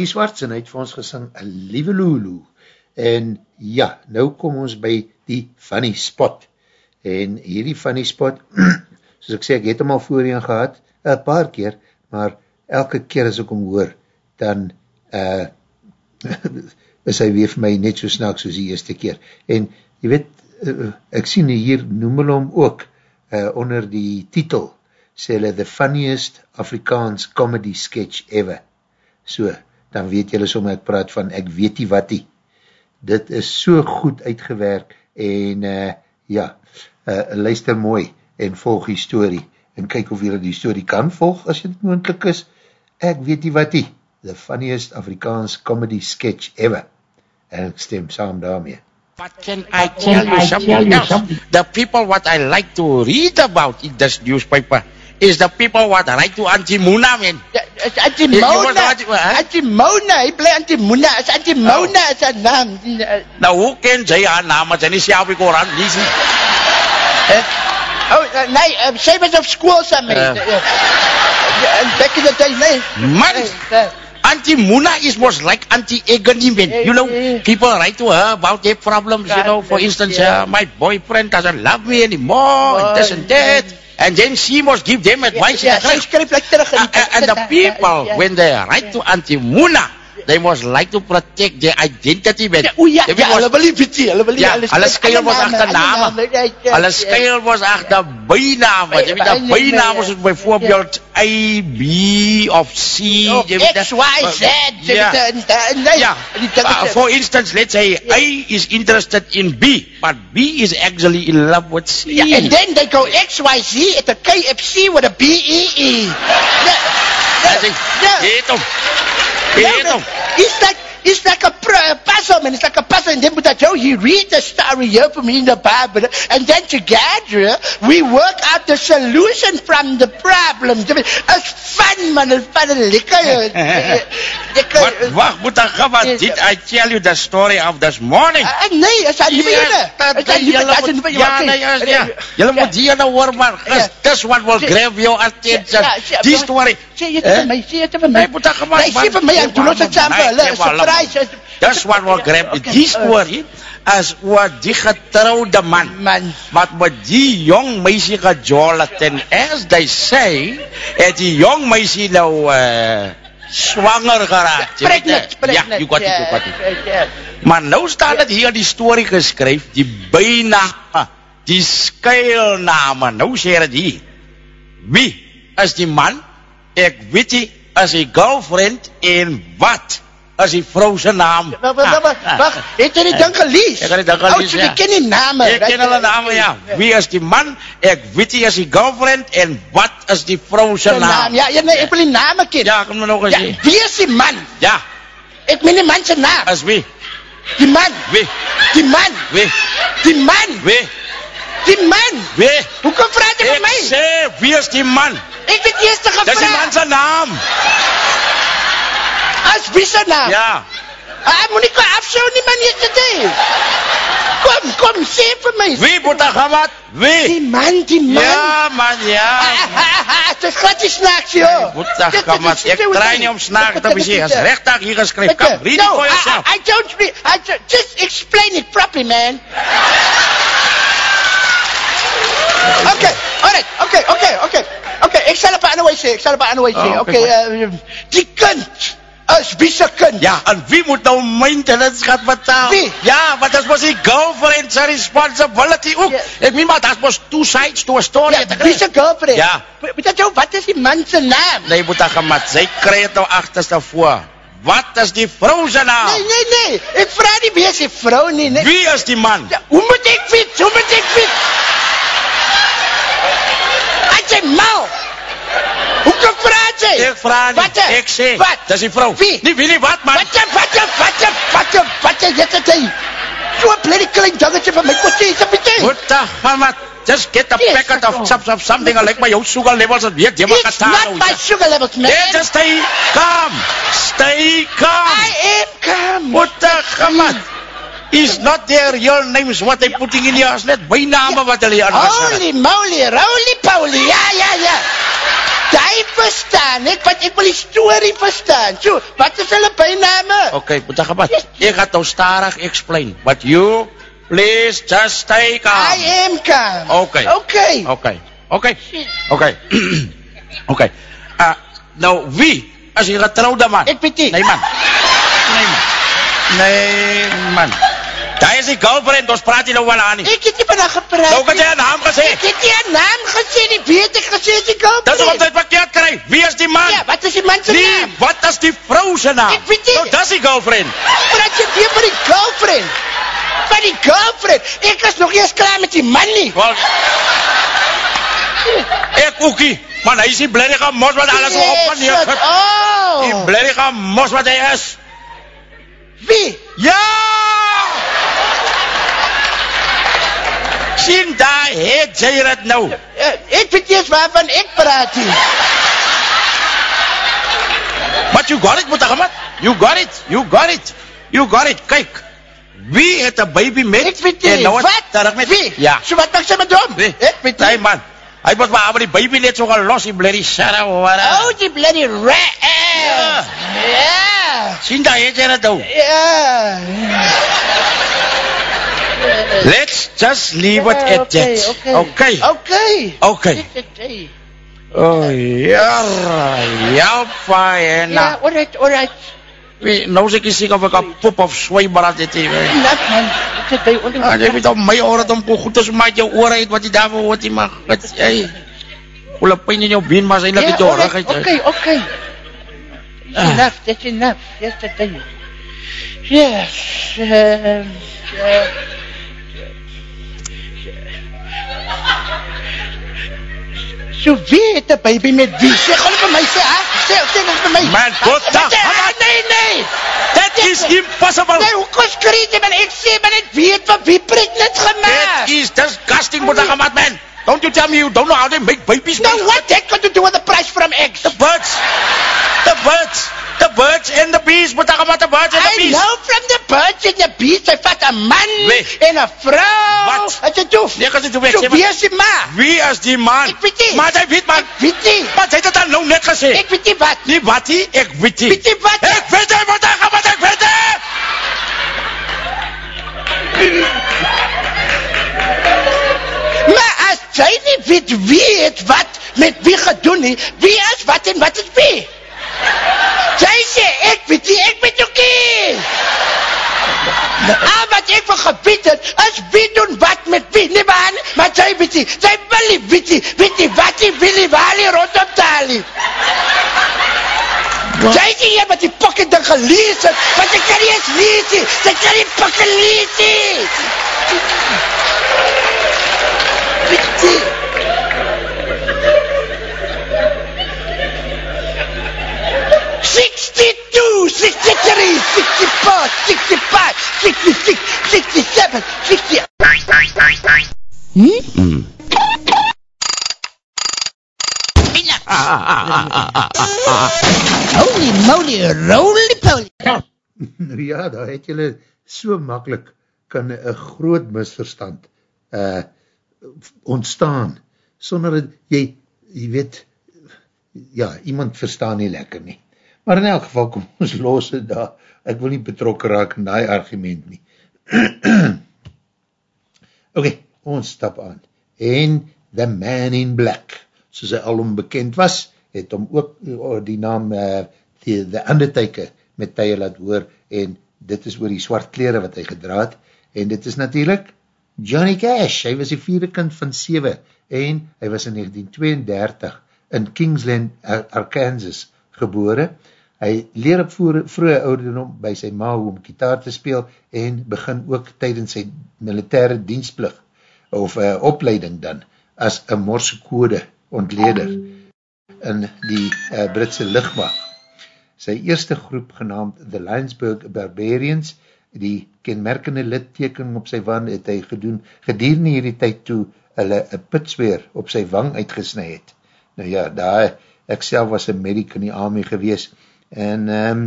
Blackie Swarts en hy het vir ons gesing A Lieve Lulu. En ja, nou kom ons by die funny spot. En hierdie funny spot soos ek sê, ek het hom al voorheen gehad een paar keer, maar elke keer as ek hom hoor dan uh, is hy weer vir my net so snaak soos die eerste keer. En jy weet, uh, ek sien hier noem hulle hom ook uh, onder die titel sê hulle the funniest Afrikaans comedy sketch ever. So, dan weet julle som ek praat van ek weet nie wat die dit is so goed uitgewerk en uh, ja, uh, luister mooi en volg die story en kyk of julle die story kan volg as dit moendlik is, ek weet nie wat die the funniest Afrikaans comedy sketch ever. En ek stem saam daarmee. But can I tell you something else? The people what I like to read about in this newspaper is the people what I like to anti-Muna, man. Auntie You- you Mona. want to watch it, huh? Auntie Mona. Hy bly Auntie Mona. Is Auntie Mona is haar naam. Die, eh, Nou, hoe ken jy haar naam as jy nie self die koran lees nie? Oh, eh, nee, eh, sy was op school saam met. Ja. eh, eh, en Back in the day, nee. Man, Eh, eh, Auntie Muna is most like Auntie Agony, man. You know, people write to her about their problems, you know, for instance, uh, my boyfriend doesn't love me anymore, and this and that. And then she must give them advice. Ja, sy skryf like terug in uh, and the people, when they write to Auntie Muna, they must like to protect their identity, man. O ja, Jy weet ja, mos- hulle wil nie weet nie, hulle wil nie Ja, alles hulle skuil mos agter name. ja, ja, Hulle ja. skuil mos agter byname. Jy weet, Ja, dat ja, byname ja, soos byvoorbeeld A, B of C. Of jy weet, X, Y, Z, Ja. Ja. for instance, let's say A is interested in B, but B is actually in love with C. Yeah, and then they go XYZ at the KFC with a B-E-E. As in, Weet hom. Weet hom. It's like, it's like a, pr- a puzzle, man. It's like a puzzle. And then with that, Joe, you read the story here for me in the Bible. And then together, we work out the solution from the problem. It's fun, man. It's fun and lekker. But wag, moet dan gaan wat did I tell you the story of this morning? Uh, nee, is dat nie by julle? Is dat nie by- Julle is dit nie by moet- julle? Ja, Okay. nee, ja, ja. Julle moet hier nou hoor maar. Dis dis what will grab your attention. Ja, ja, Die ja. story. Sê jy dit vir my? Sê jy dit vir my? Nee, moet dan gewoon Nee, sê vir my, en doen ons dit saam Dis what will grab you. Die storie is oor die getroude man. Man. Wat met die jong meisie gejol het en as they say, het die jong meisie nou uh, swanger geraak. Weet, Pregnant, pregnant. Ja, you got it, you got it. Ja, ja. Maar nou staan dit hier die storie geskryf, die byname, die skuilname. Nou sê dit hier. Wie is die man? Ek weet nie, is die girlfriend en wat is die vrou se naam? Wag, wag, wag, Ah, wag. Het jy die ding gelees? Ek het ding gelees, Oh, so ja. jy ken die name. Ek ken hulle name ja. Wie is die man? Ek weet nie is die girlfriend en wat is die vrou se naam. Ja, ja, nee, ek wil die name ken. Ja, kom nog eens Ja, wie is die man? Ja, Ek meen die man se naam. is wie? Die man. Wie? Die man. Wie? Die man. Wie? Die man. Wie? Hoekom vra jy vir Ek my? sê, wie is die man? Ek het eers gevra. Dis die man se naam. As wie se naam? Ja. Ah, moenie kan afsou nie man hier sit. Kom, kom, sê vir my. Wie moet daar gaan wat? Wie? Die man, die man. Ja, man, ja. Dit is glad nie snaaks, joh. Moet daar gaan wat? Ek draai nie om snaak te wees. As regtig hier geskryf. Kom, read it for I, yourself. I, I don't read. I ju- just explain it properly, man. Okay, alright, okay, okay, okay. Okay, ek sal op 'n ander wyse ek sal op 'n ander wyse okay, uh, die kind is wie se kind? Ja, en wie moet nou maintenance gaan betaal? Wie? Ja, want dit was die girlfriend se responsibility ook. Ek meen maar, dat was two sides to a story. Ja, wie se girlfriend? Ja. Weet jy wat is die man se naam? Nee, moet daar maar. Sy kry dit nou agterste voor. Wat is die vrou se naam? Nee, nee, nee. Ek vra nie wie is die vrou nie, nee. Wie is die man? Ja, hoe moet ek weet? Hoe moet ek weet? As jy mal. Hoe kan vra jy? Ek vra nie. Wat? Ek sê, Wat? dis die vrou. Wie? Nie wie nie wat man. Wat jy, wat jy, wat jy, wat jy, wat jy, wat jy, so 'n bloody klein dingetje van my kotjie, is dit jy? Moet daar gaan maar. Just get a Yes, packet that's of chops of something like my jou sugar levels het weer die It's makatano. not my sugar levels, man. Nee, just stay calm. Stay calm. I am calm. Moet daar gaan maar. Is not their real names what they putting in. Is net byname wat hulle hier aangesit. Holy moly, roly poly, ja, ja, ja. Jy verstaan, ek wat ek wil die storie verstaan. So, wat is hulle byname? Okay, moet gaan maar. Ek gaan nou stadig explain. But you please just stay calm. I am calm. Okay. Okay. Okay. Okay. Okay. okay. Uh, nou, wie is die getrouwde man? Ek weet nie. Nee, man. Nee, man. Nee, man. Daar is die girlfriend, ons praat hier nou wel aan nie. Ek het nie van haar gepraat. Nou kan jy 'n naam gesê. Ek het nie 'n naam gesê nie. Weet ek gesê die girlfriend. Dis wat jy verkeerd kry. Wie is die man? Ja, wat is die man se Nee, naam? wat is die vrou se naam? Ek weet nie. Nou, dis die girlfriend. Praat jy weer van die girlfriend? Van die girlfriend. Ek is nog eens klaar met die man nie. Wel, ek ookie. Man, hy is die blerige mos wat alles Yes, op en neer up. Die blerige mos wat hy is. Wie? Ja! Sien daar het jy dit nou. Eh, Ek weet nie eens waarvan ek praat nie. But you got it, Mutahamat. You got it. You got it. You got it. Kyk. Wie het 'n baby met? Ek weet nie. nou Wat? terug met Wie? Ja. So wat maak sy met hom? Wie? Ek weet nie. man. Hy was maar maar die baby net so gelos die blerrie Sarah wara. Oh, die bloody rat. Ja. Ja. Sien daar het jy dit nou. Ja. Let's just leave it at okay, that. okay. Okay. Okay. Okay. Okay. Oh ja. Ja, fine. Ja, alright, alright. Wie, nou is ek nie seker of ek 'n pop of swaibarat het nie. weet. Enough, man. Sit by onder. Ah, jy weet op my ore dan goed as maak jou ore uit wat jy daarvoor hoort jy mag. Wat jy. Hoe pyn in jou been maar Yeah, jou alright, rug uit. okay, okay. That's Ah. enough, that's enough. Yesterday. Yes. Um, uh, so wie het 'n baby met wie? Sê gou vir my sê, hè? Sê, sê net vir my. Man, Wat sê- Nee, nee. That is impossible. Nee, hoe kon skree jy man? Ek sê maar net weet van wie pregnant gemaak. That is disgusting, Mutakamat man. Don't you tell me you don't know how they make babies? Now what that got to do with the price from eggs? The birds. The birds. The birds and the bees, Mutakamat, the birds and the I bees. know from the birds and the bees, hy vat 'n man Wie? en 'n vrou. Wat? Het jy toe? Nee, kan jy toe weg, So sê maar. wie is die ma? Wie is die man? Ek weet nie. Maar jy weet man. Weet nie. Maar jy het dit dan nou net gesê. Ek weet nie wat. Nie wat nie, ek weet nie. Weet nie wat. Ek weet nie, Mutakamat, ek weet nie. Maar as jy nie weet wie het wat met wie gedoen nie, wie is wat en wat is wie? Jy sê ek weet nie, ek weet ook nie. Ah, wat ek van gebied het, is wie doen wat met wie, nie man, maar jy weet nie, jy wil nie weet nie, weet nie wat nie, wil nie waar nie, rondom taal nie. Jy is hier met die pokke ding gelees het, want ek kan nie eens lees nie, ek kan nie pokke lees nie. Nie. Sixty-two, sixty-three, sixty-four, sixty-five, sixty-six, sixty-seven, sixty. Hmm. Holy moly, roly poly. Ja, daar het julle so makkelijk kan een groot misverstand uh, ontstaan, sonder dat jy, jy weet, ja, iemand verstaan nie lekker nie. Maar in elk geval, kom ons los het daar, ek wil nie betrokken raak in die argument nie. Oké, ons stap aan. En The Man in Black, soos hy al onbekend was, het hom ook oh, die naam uh, the, the Undertaker met tye laat hoor en dit is oor die swart kleren wat hy gedraad en dit is natuurlijk Johnny Cash, hy was die vierde kind van 7 en hy was in 1932 in Kingsland, Ar- Arkansas gebore. Hy leer op vroege, ouderdom by sy ma hoe om gitaar te speel en begin ook tydens sy militaire dienstplig of uh, opleiding dan as een morsekode ontleder in die uh, Britse lichtmacht. Sy eerste groep genaamd The Lionsburg Barbarians, die kenmerkende litteken op sy wand het hy gedoen, gedurende hierdie tyd toe hulle een pitsweer op sy wang uitgesnui het. Nou ja, daar, ek self was een medic in die army gewees, en um,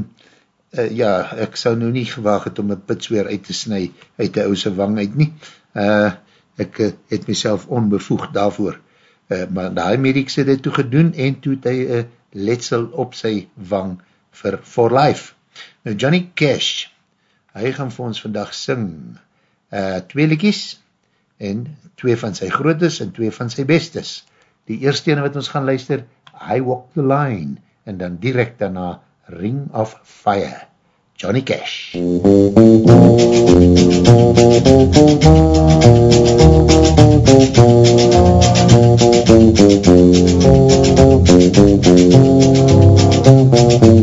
uh, ja, ek sou nou nie gewaag het om een pitsweer uit te snui uit die ouse wang uit nie. Uh, ek uh, het myself onbevoegd daarvoor. Uh, maar die medic sê dit toe gedoen, en toe het hy uh, letsel op sy wang vir For Life. Nou Johnny Cash, hy gaan vir ons vandag sing uh, twee liedjies en twee van sy grootes en twee van sy bestes. Die eerste ene wat ons gaan luister, I Walk the Line en dan direct daarna Ring of Fire. Johnny Cash. I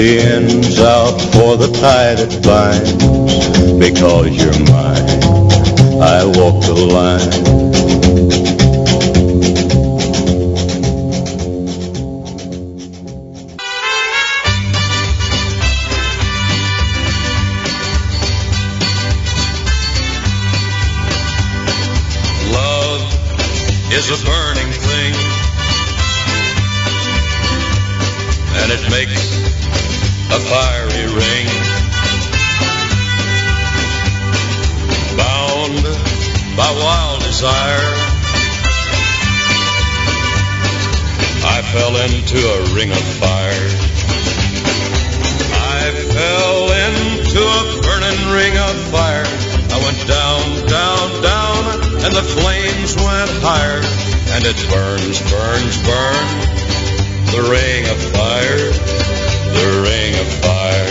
The ends out for the tide that binds. Because you're mine, I walk the line. Love is a burning thing, and it makes a fiery ring. Bound by wild desire, I fell into a ring of fire. I fell into a burning ring of fire. I went down, down, down, and the flames went higher. And it burns, burns, burns. The ring of fire, the ring of fire.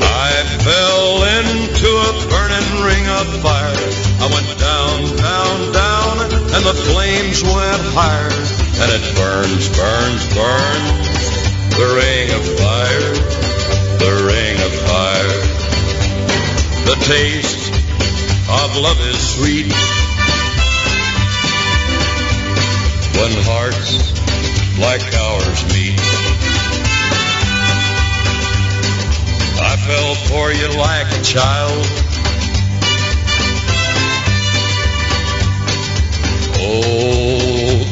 I fell into a burning ring of fire. I went down, down, down, and the flames went higher. And it burns, burns, burns. The ring of fire, the ring of fire. The taste of love is sweet. When hearts like ours meet. I fell for you like a child. Oh,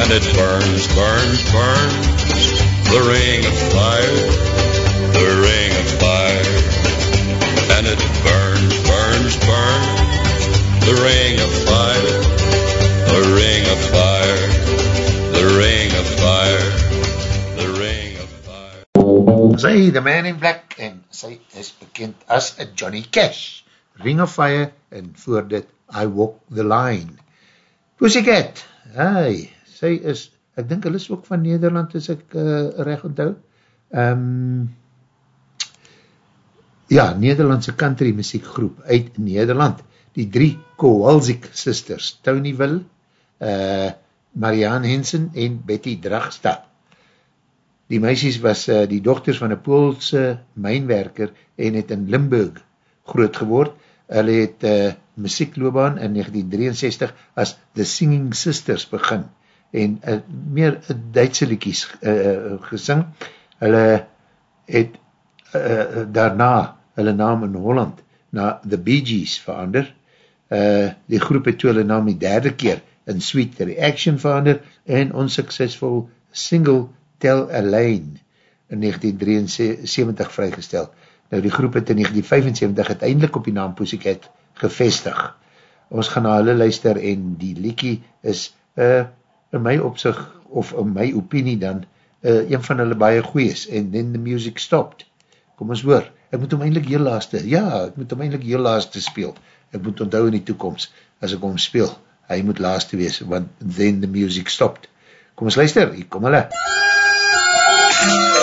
And it burns, burns, burns. The ring of fire, the ring of fire. And it burns, burns, burns. The ring of fire, the ring of fire, the ring of fire, the ring of Sy, The Man in Black, en sy is bekend as a Johnny Cash, Ring of Fire, en voor dit, I Walk the Line. Pussycat, hy, sy is, ek dink hulle is ook van Nederland, as ek uh, recht onthou. Um, ja, Nederlandse country muziekgroep uit Nederland, die drie Kowalzik sisters, Tony Will, uh, Marianne Hensen en Betty Dragstad. Die meisies was uh, die dochters van een Poolse mijnwerker en het in Limburg groot geword. Hulle het uh, muziekloobaan in 1963 as The Singing Sisters begin en uh, meer uh, Duitse liekies uh, gesing. Hulle het uh, daarna hulle naam in Holland na The Bee Gees verander. Uh, die groep het toe hulle naam die derde keer in Sweet Reaction verander en onsuccesvol single Tell Elaine in 1973 vrygestel. Nou die groep het in 1975 uiteindelik op die naam Pussycat gevestig. Ons gaan na hulle luister en die liekie is uh, in my opzicht, of in my opinie dan, uh, een van hulle baie goeies, en then the music stopped. Kom ons hoor, ek moet hom eindelijk heel laaste, ja, ek moet hom eindelijk heel laaste speel. Ek moet onthou in die toekomst, as ek hom speel, hy moet laaste wees, want then the music stopped. Kom ons luister, hier kom hulle. Then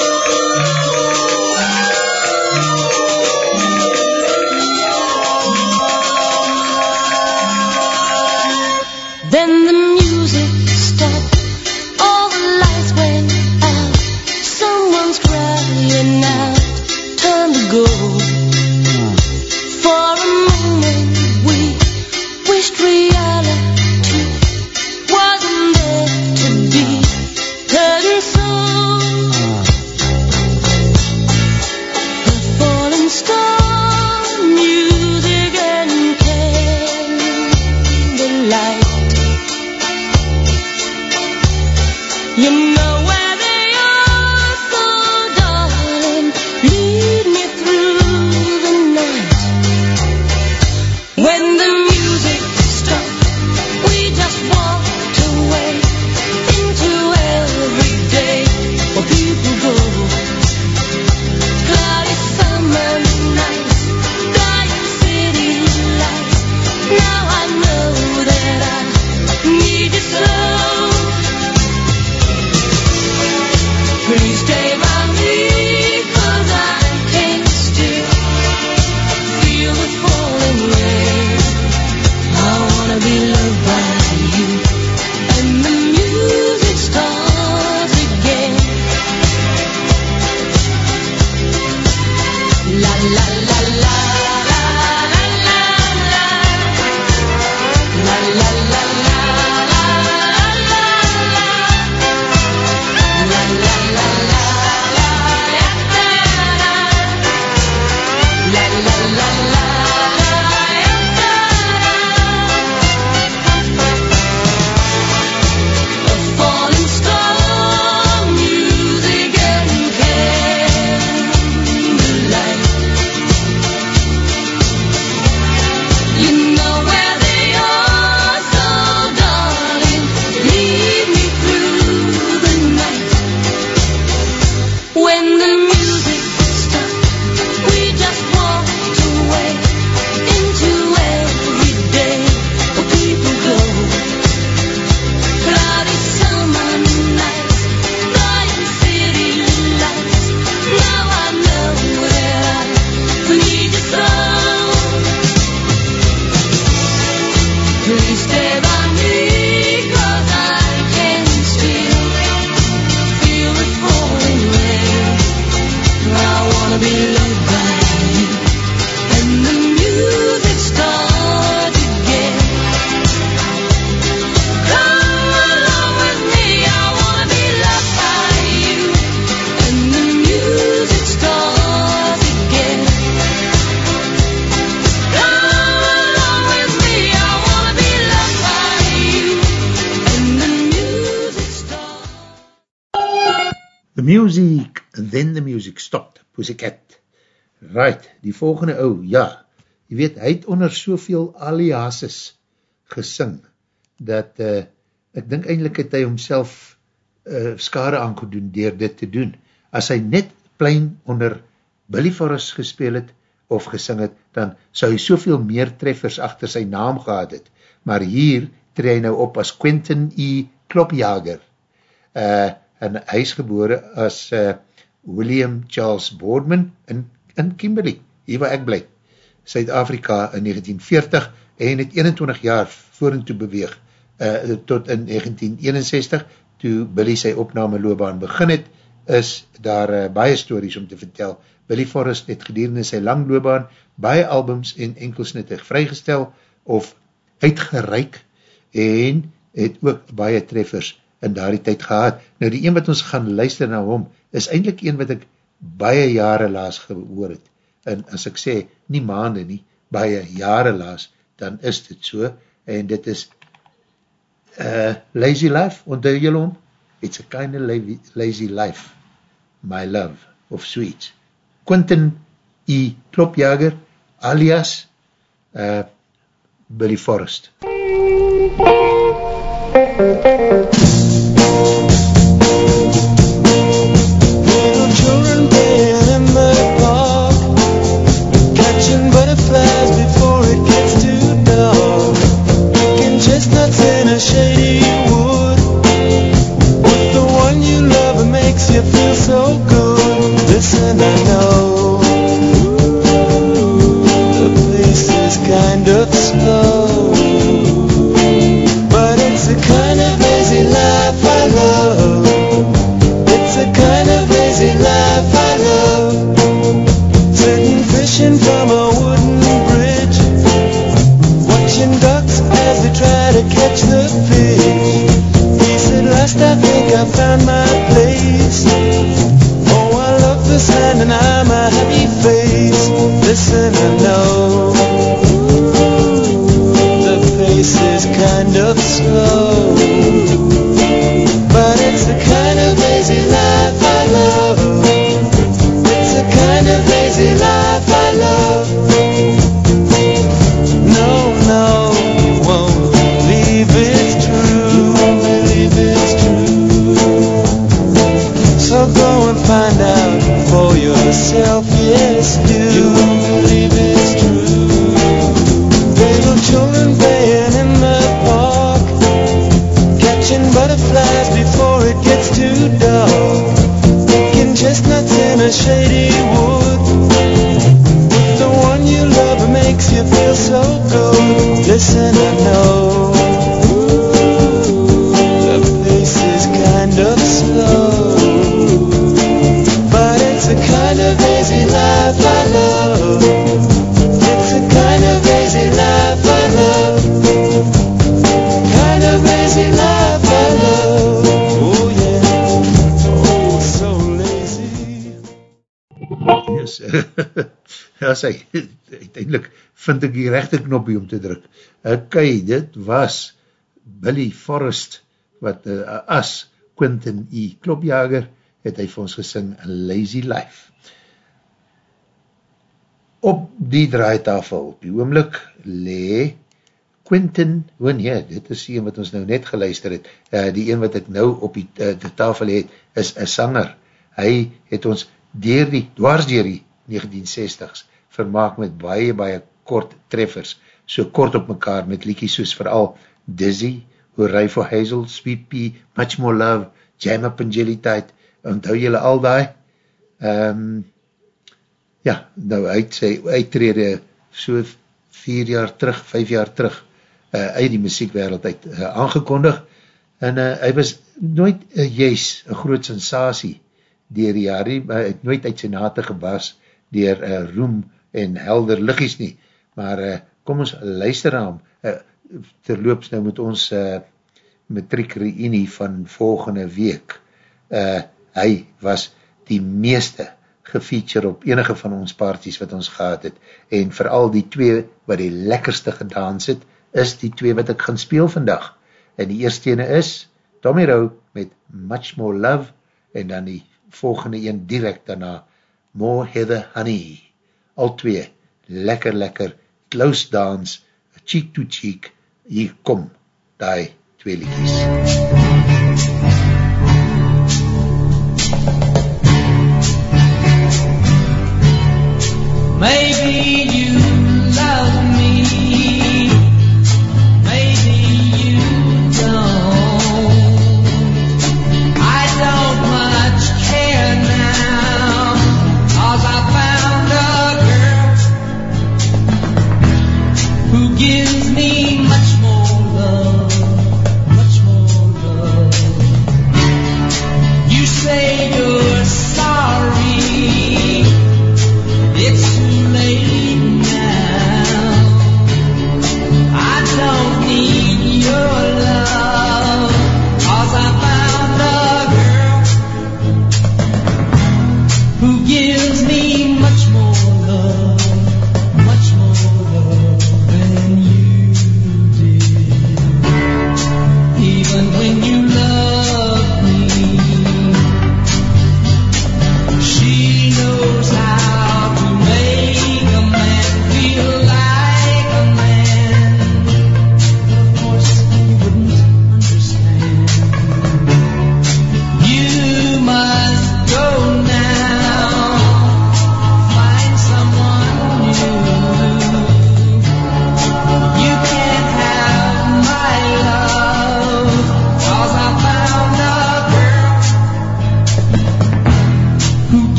die volgende ou, ja, jy weet, hy het onder soveel aliases gesing, dat uh, ek dink eindelijk het hy homself uh, skade aangedoen dier dit te doen. As hy net plein onder Billy Forrest gespeel het, of gesing het, dan sou hy soveel meer treffers achter sy naam gehad het. Maar hier tree hy nou op as Quentin E. Klopjager. Uh, en hy is gebore as uh, William Charles Boardman in, in Kimberley, hier waar ek bly, Suid-Afrika in 1940 en het 21 jaar voren toe beweeg uh, tot in 1961 toe Billy sy opname loopbaan begin het, is daar uh, baie stories om te vertel. Billy Forrest het gedurende sy lang loopbaan baie albums en enkelsnittig vrygestel of uitgereik en het ook baie treffers in daardie tyd gehad. Nou die een wat ons gaan luister na hom, is eindelijk een wat ek baie jare laas gehoor het. En as ek sê, nie maande nie, baie jare laas, dan is dit so, en dit is uh, Lazy Life, onthou jylle hom? It's a kind of lazy life, my love, of sweet. Quentin E. Klopjager, alias uh, Billy Forrest. MUZIEK shady wood. With the one you love, makes you feel so good. Listen, I know Ja sy, uiteindelik vind ek die rechte knoppie om te druk. Ok, dit was Billy Forrest, wat uh, as Quentin E. Klopjager, het hy vir ons gesing Lazy Life. Op die draaitafel, op die oomlik, lee Quentin, oh nee, dit is die een wat ons nou net geluister het, uh, die een wat ek nou op die, uh, die tafel het, is een sanger. Hy het ons dier die, dwars dier die 1960s, vermaak met baie, baie kort treffers, so kort op mekaar, met liekies soos vooral Dizzy, Hooray for Hazel, Sweet Pea, Much More Love, Jam Up and Jelly Tide, onthou julle al die? Um, ja, nou uit sy uittrede so vier jaar terug, vijf jaar terug, uh, uit die muziekwereld uit uh, aangekondig, en uh, hy was nooit uh, juist een groot sensatie dier die jaar, hy het nooit uit sy nate gebas dier uh, roem en helder liggies nie, maar uh, kom ons luister na hom, uh, terloops nou met ons uh, matriek reunie van volgende week, uh, hy was die meeste gefeature op enige van ons parties wat ons gehad het, en vooral die twee wat die lekkerste gedans het, is die twee wat ek gaan speel vandag, en die eerste ene is Tommy Rowe met Much More Love, en dan die volgende een direct daarna, More Heather Honey, al twee, lekker lekker, close dance, cheek to cheek, hier kom, die twee liedjes. Maybe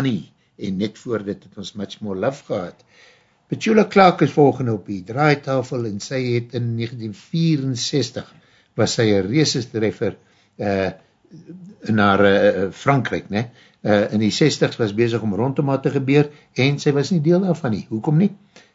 Honey, en net voor dit het ons Much More Love gehad. Petula Clark is volgende op die draaitafel en sy het in 1964 was sy een reesestreffer uh, in haar uh, Frankrijk, ne? Uh, in die 60s was bezig om rondom haar te gebeur en sy was nie deel daarvan nie. Hoekom nie?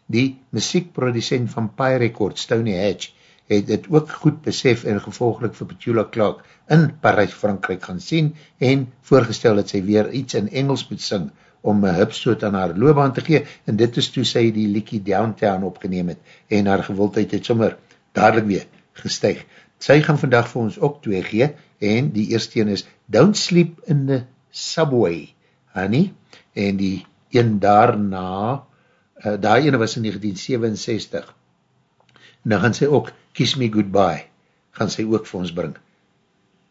Die muziekproducent van Pie Records, Tony Hatch, het het ook goed besef en gevolglik vir Petula Clark in Parijs, Frankrijk gaan sien en voorgestel dat sy weer iets in Engels moet sing om een hupstoot aan haar loopbaan te gee en dit is toe sy die liekie Downtown opgeneem het en haar gewildheid het sommer dadelijk weer gestuig. Sy gaan vandag vir ons ook twee gee en die eerste een is Don't Sleep in the Subway, honey, en die een daarna, uh, daar ene was in 1967 en dan gaan sy ook Kiss Me Goodbye, gaan sy ook vir ons bring.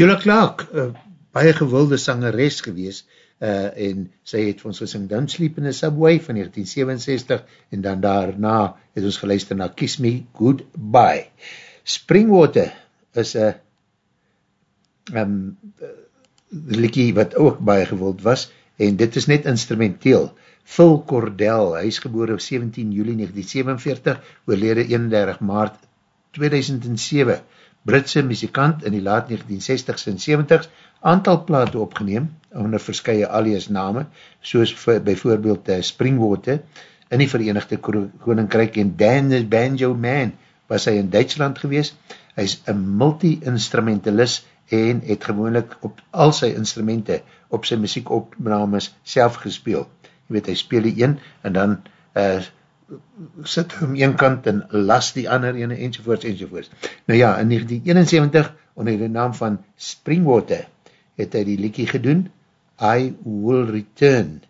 Petula Clark, uh, baie gewilde sangeres gewees, uh, en sy het ons gesing Don't Sleep in the Subway van 1967, en dan daarna het ons geluister na Kiss Me Goodbye. Springwater is een um, liekie wat ook baie gewild was, en dit is net instrumenteel. Phil Cordell, hy is geboren op 17 juli 1947, oorlede 31 maart 2007, Britse muzikant in die laat 1960s en 70s, aantal plate opgeneem, onder verskye alias name, soos bijvoorbeeld uh, Springwater, in die Verenigde Koninkrijk en Dan the Banjo Man, was hy in Duitsland gewees, hy is een multi-instrumentalist en het gewoonlik op al sy instrumente op sy muziekopnames self gespeel. Jy weet, hy speel die een en dan uh, sit hom een kant en las die ander ene enzovoorts enzovoorts. Nou ja, in 1971 onder die naam van Springwater het hy die liekie gedoen, I Will Return,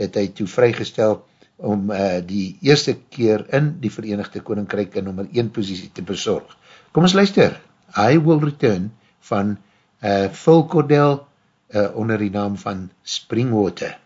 het hy toe vrygestel om uh, die eerste keer in die Verenigde Koninkrijk in nummer 1 posiesie te bezorg. Kom ons luister, I Will Return van uh, Phil Cordell uh, onder die naam van Springwater.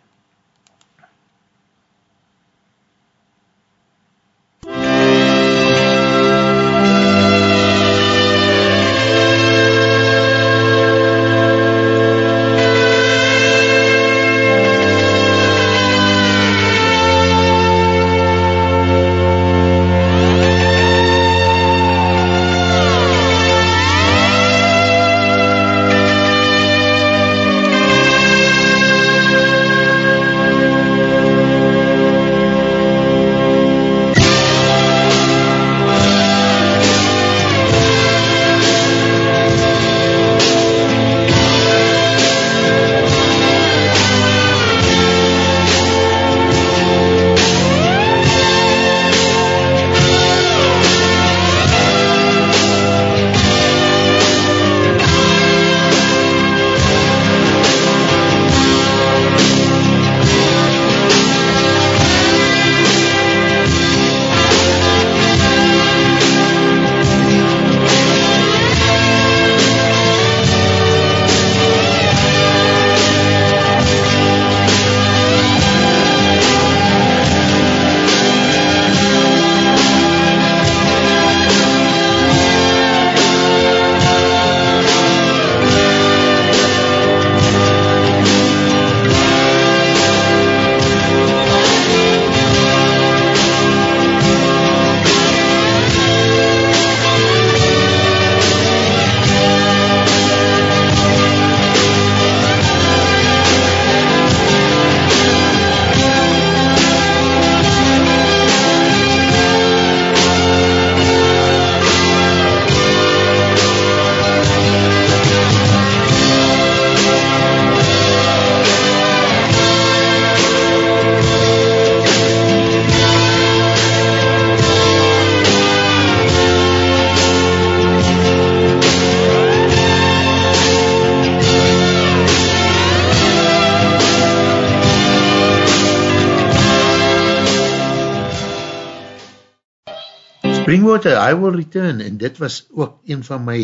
Springwater, I Will Return, en dit was ook een van my,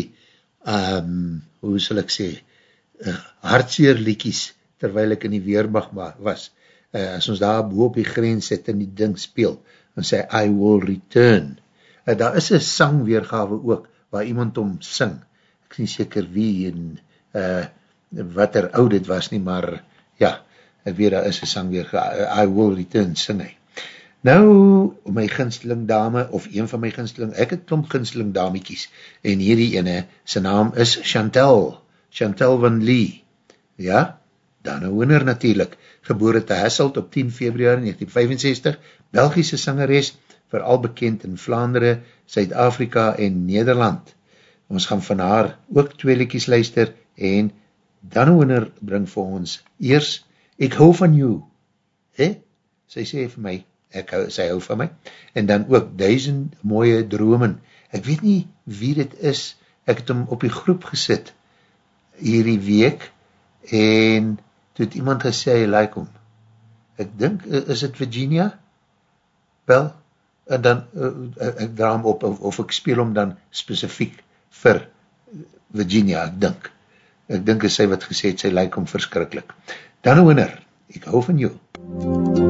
um, hoe sal ek sê, uh, hartseer liekies, terwijl ek in die weermacht was. Uh, as ons daar boe op die grens sit en die ding speel, dan sê I Will Return. Uh, daar is een sangweergave ook, waar iemand om sing. Ek is nie seker wie en uh, wat er oud het was nie, maar ja, ek weet daar is een sangweergave, I Will Return, sing hy. Nou, my ginsteling dame, of een van my ginsteling, ek het klomp ginsteling damiekies, en hierdie ene, sy naam is Chantal, Chantal van Lee, ja, Dana Wooner natuurlijk, geboore te Hasselt op 10 februari 1965, Belgische sangeres, vooral bekend in Vlaanderen, Zuid-Afrika en Nederland. Ons gaan van haar ook twee liekies luister, en Dana Wooner bring vir ons eers, ek hou van jou, he? sy sê vir my, ek hou, sy hou van my, en dan ook duizend mooie dromen, ek weet nie wie dit is, ek het hom op die groep gesit, hierdie week, en toe het iemand gesê, hy like hom, ek dink, is het Virginia? Wel, en dan, uh, ek draai hom op, of, of ek speel hom dan specifiek vir Virginia, ek dink, ek dink is sy wat gesê het, sy like hom verskrikkelijk. Dan winner, ek hou van jou. Ik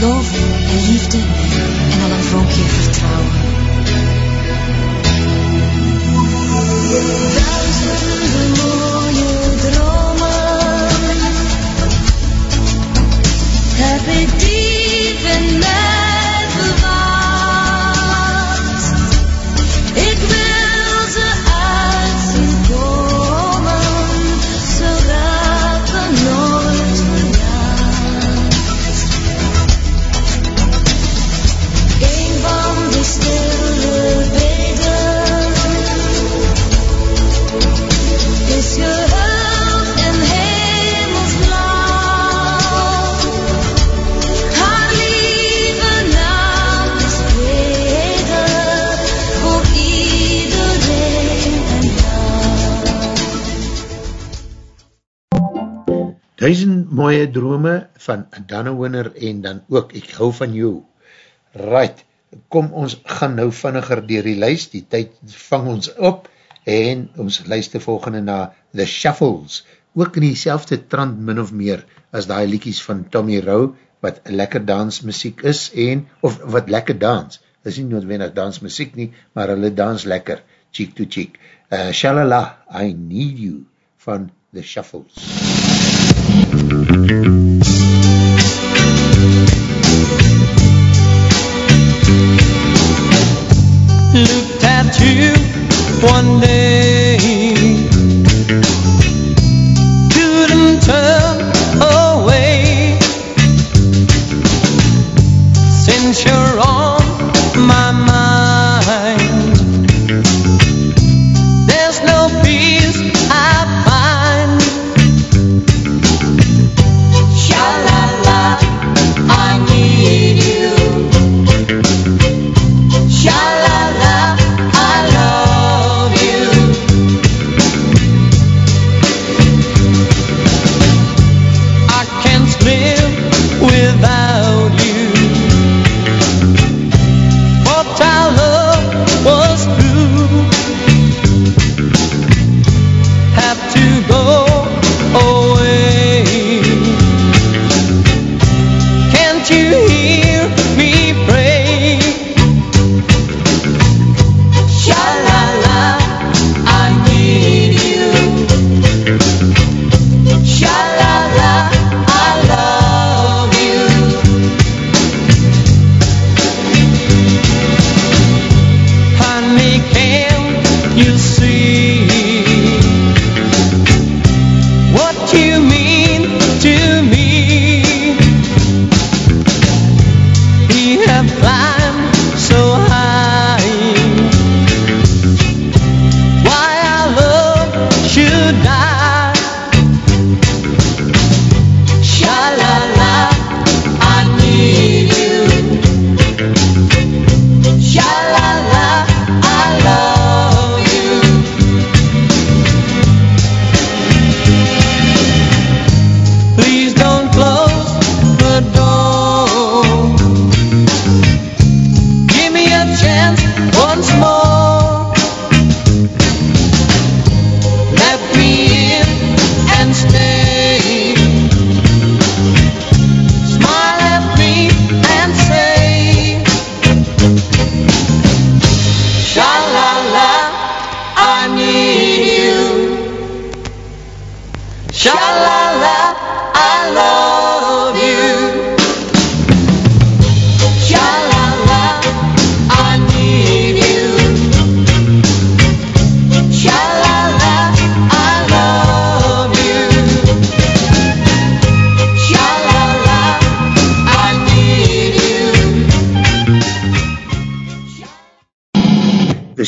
geloof en liefde en al een vonkje vertrouwen. Duizenden mooie dromen heb ik diep in mij bewaard. Ik wil mooie drome van Dana Winner en dan ook Ek hou van jou. Right, kom ons gaan nou vinniger dier die lijst, die tyd vang ons op en ons luister volgende na The Shuffles, ook in die trant min of meer as die liekies van Tommy Rowe, wat lekker dansmuziek is en, of wat lekker dans, is nie noodwendig dansmuziek nie, maar hulle dans lekker, cheek to cheek. Uh, Shalala, I Need You van The Shuffles. MUZIEK Looked at you one day, couldn't turn.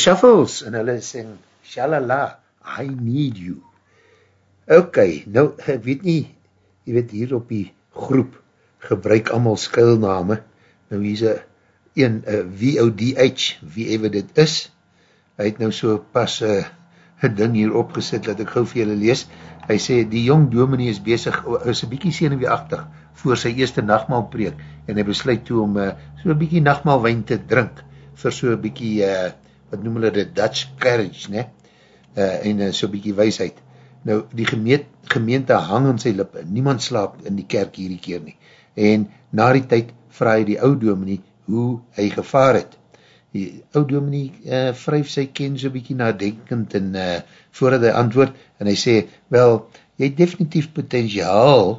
Shuffles en hulle sing Shalala, I Need You. Ok, nou ek weet nie, jy weet hier op die groep gebruik allemaal skuilname, nou hier is een uh, eh, VODH, wie ewe dit is, hy het nou so pas uh, ding hier opgesit, dat ek gauw vir julle lees, hy sê, die jong dominee is bezig, is een bykie senuweeachtig, voor sy eerste nachtmaal preek, en hy besluit toe om uh, so bykie nachtmaal wijn te drink, vir so bykie uh, wat noem hulle dit, Dutch courage, ne? Uh, en uh, so bykie weisheid. Nou, die gemeente, gemeente hang in sy lippe, niemand slaap in die kerk hierdie keer nie, en na die tyd vraag die ou dominee hoe hy gevaar het. Die ou dominee uh, vryf sy ken so bykie nadenkend en uh, voordat hy antwoord, en hy sê, wel, jy het definitief potentiaal,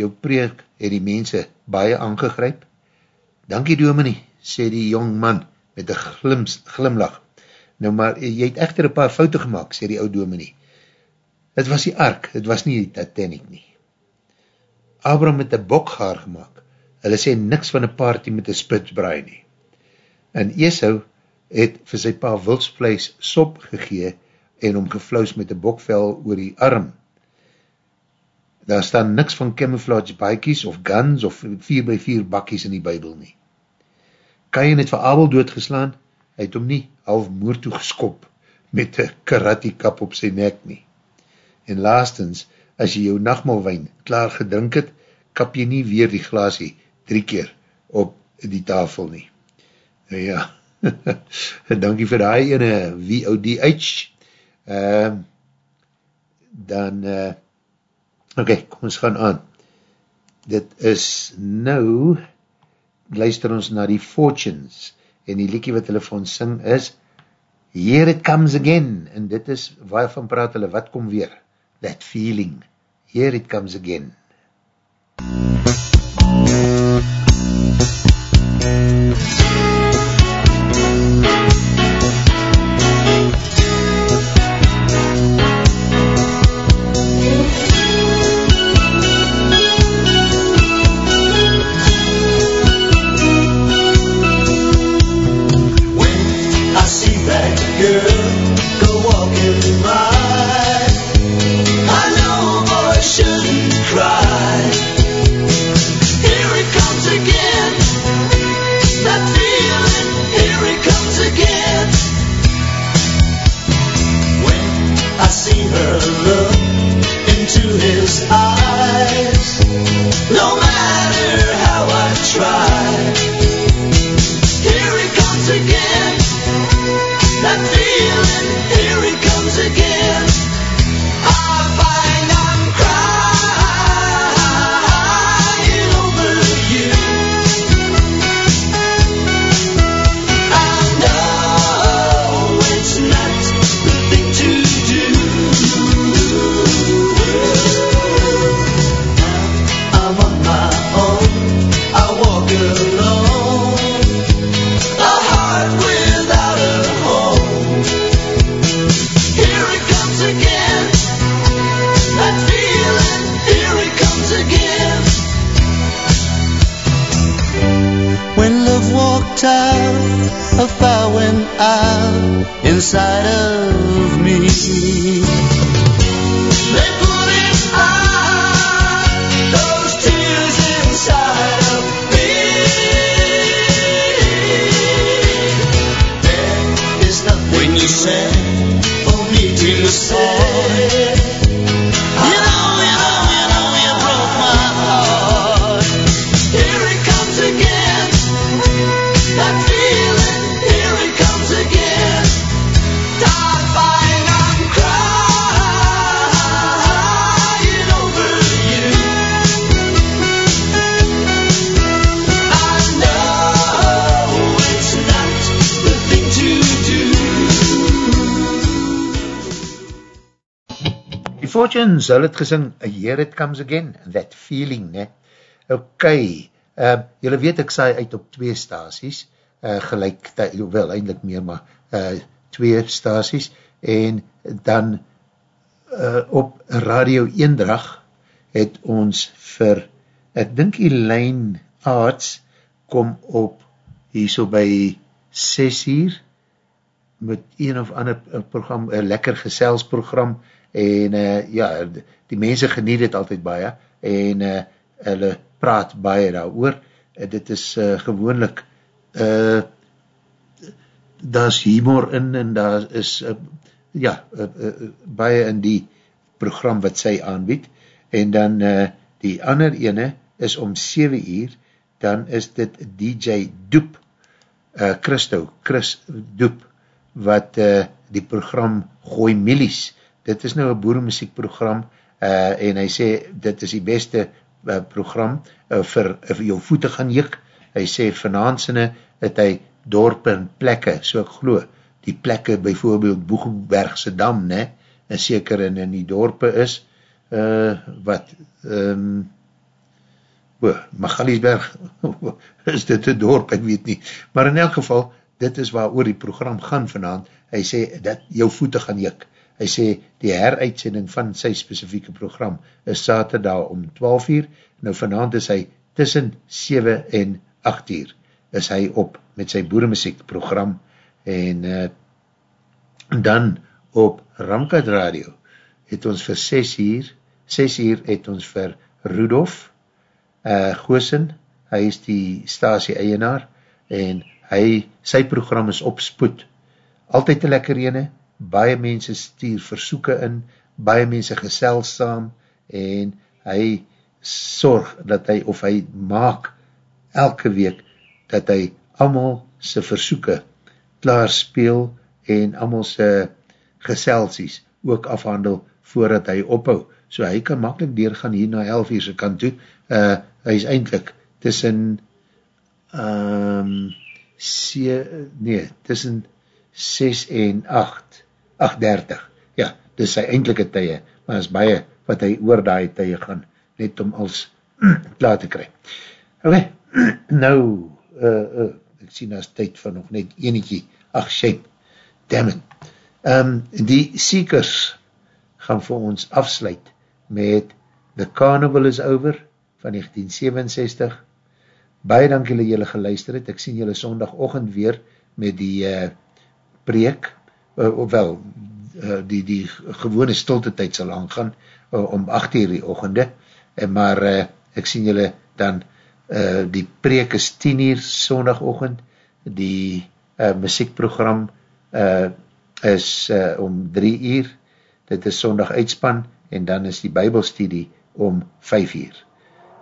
jou preek het die mense baie aangegryp. Dankie dominee, sê die jong man met een glims, glimlach. Nou maar, jy het echter een paar foute gemaakt, sê die ou dominee. Het was die ark, het was nie die Titanic nie. Abraham het een bokgaar gemaakt. Hulle sê niks van een party met een spitsbraai nie. En Esau het vir sy pa wildsvlees sop gegee en om geflous met een bokvel oor die arm. Daar staan niks van camouflage baikies of guns of 4x4 bakkies in die bybel nie. Kain het vir Abel doodgeslaan, hy het hom nie half moer toe geskop met een karate kap op sy nek nie. En laastens, as jy jou nachtmalwijn klaar gedrink het, kap jy nie weer die glasie drie keer op die tafel nie. Nou ja, dankie vir die ene VODH. Uh, dan, uh, oké, okay, kom ons gaan aan. Dit is nou, luister ons na die Fortunes, en die liekie wat hulle vir ons sing is, Here it comes again, en dit is, waarvan praat hulle, wat kom weer? That feeling, here it comes again. I inside of me. Fortunes, hulle het gesing, Year It Comes Again, That Feeling, ne? Ok, uh, julle weet ek saai uit op twee stasies, uh, gelijk, wel, eindelijk meer, maar uh, twee stasies, en dan uh, op Radio Eendrag het ons vir, ek dink die lijn arts kom op hier so by 6 uur, met een of ander program, een lekker geselsprogram, en uh, ja, die mense geniet het altyd baie, en uh, hulle praat baie daar oor, uh, dit is uh, gewoonlik uh, daar is humor in en daar is uh, ja, uh, uh, baie in die program wat sy aanbied. En dan uh, die ander ene is om 7 uur dan is dit DJ Doep uh, Christo, Chris Doep wat uh, die program Gooi Milies, dit is nou een boeremuziekprogram uh, en hy sê dit is die beste uh, program uh, vir, vir jou voete gaan jik, hy sê vanaansene het hy dorpe en plekke, so ek glo, die plekke bijvoorbeeld Boegenbergse Dam, ne, en seker in, in die dorpe is, uh, wat, um, oh, Magaliesberg, is dit een dorp, ek weet nie, maar in elk geval, dit is waar oor die program gaan vanavond, hy sê, dat jou voete gaan jik, hy sê, die heruitsending van sy specifieke program, is saterdag om 12 uur, nou vanavond is hy, tussen 7 en 8 uur, is hy op met sy boeremuziek program, en uh, dan op Ramkat Radio, het ons vir 6 uur, 6 uur het ons vir Rudolf uh, Goosen, hy is die stasie eienaar, en hy, sy program is op spoed, altyd te lekker ene, baie mense stuur versoeken in, baie mense gesels saam, en hy sorg dat hy, of hy maak elke week, dat hy amal sy versoeken klaar speel, en amal sy geselsies ook afhandel voordat hy ophou. So hy kan makkelijk deurgaan hier na 11 uur sy kant toe. Uh, hy is eindelijk tussen um, se, nee, tussen 6 en 8, 8.30. Ja, dis sy eindelike tyde, maar is baie wat hy oor die tyde gaan, net om als klaar te kry. Ok, nou, uh, uh, ek sien as tyd van nog net enetjie, ach, shame, damn it. Um, die Seekers gaan vir ons afsluit met The Carnival is Over van 1967. Baie dank julle julle geluister het. Ek sien julle sondagochtend weer met die uh, preek, uh, ofwel, uh, die, die gewone stilte tyd sal aangaan uh, om 8 uur die ochende, en maar uh, ek sien julle dan uh, die preek is 10 uur sondagochtend, die uh, muziekprogram uh, is uh, om 3 uur, dit is sondag uitspan, en dan is die bybelstudie om 5 uur.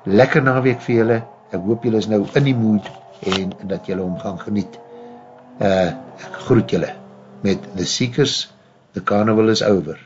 Lekker naweek vir julle, ek hoop julle is nou in die mood, en dat julle om gaan geniet. Uh, ek groet julle met The Seekers, The Carnival is Over.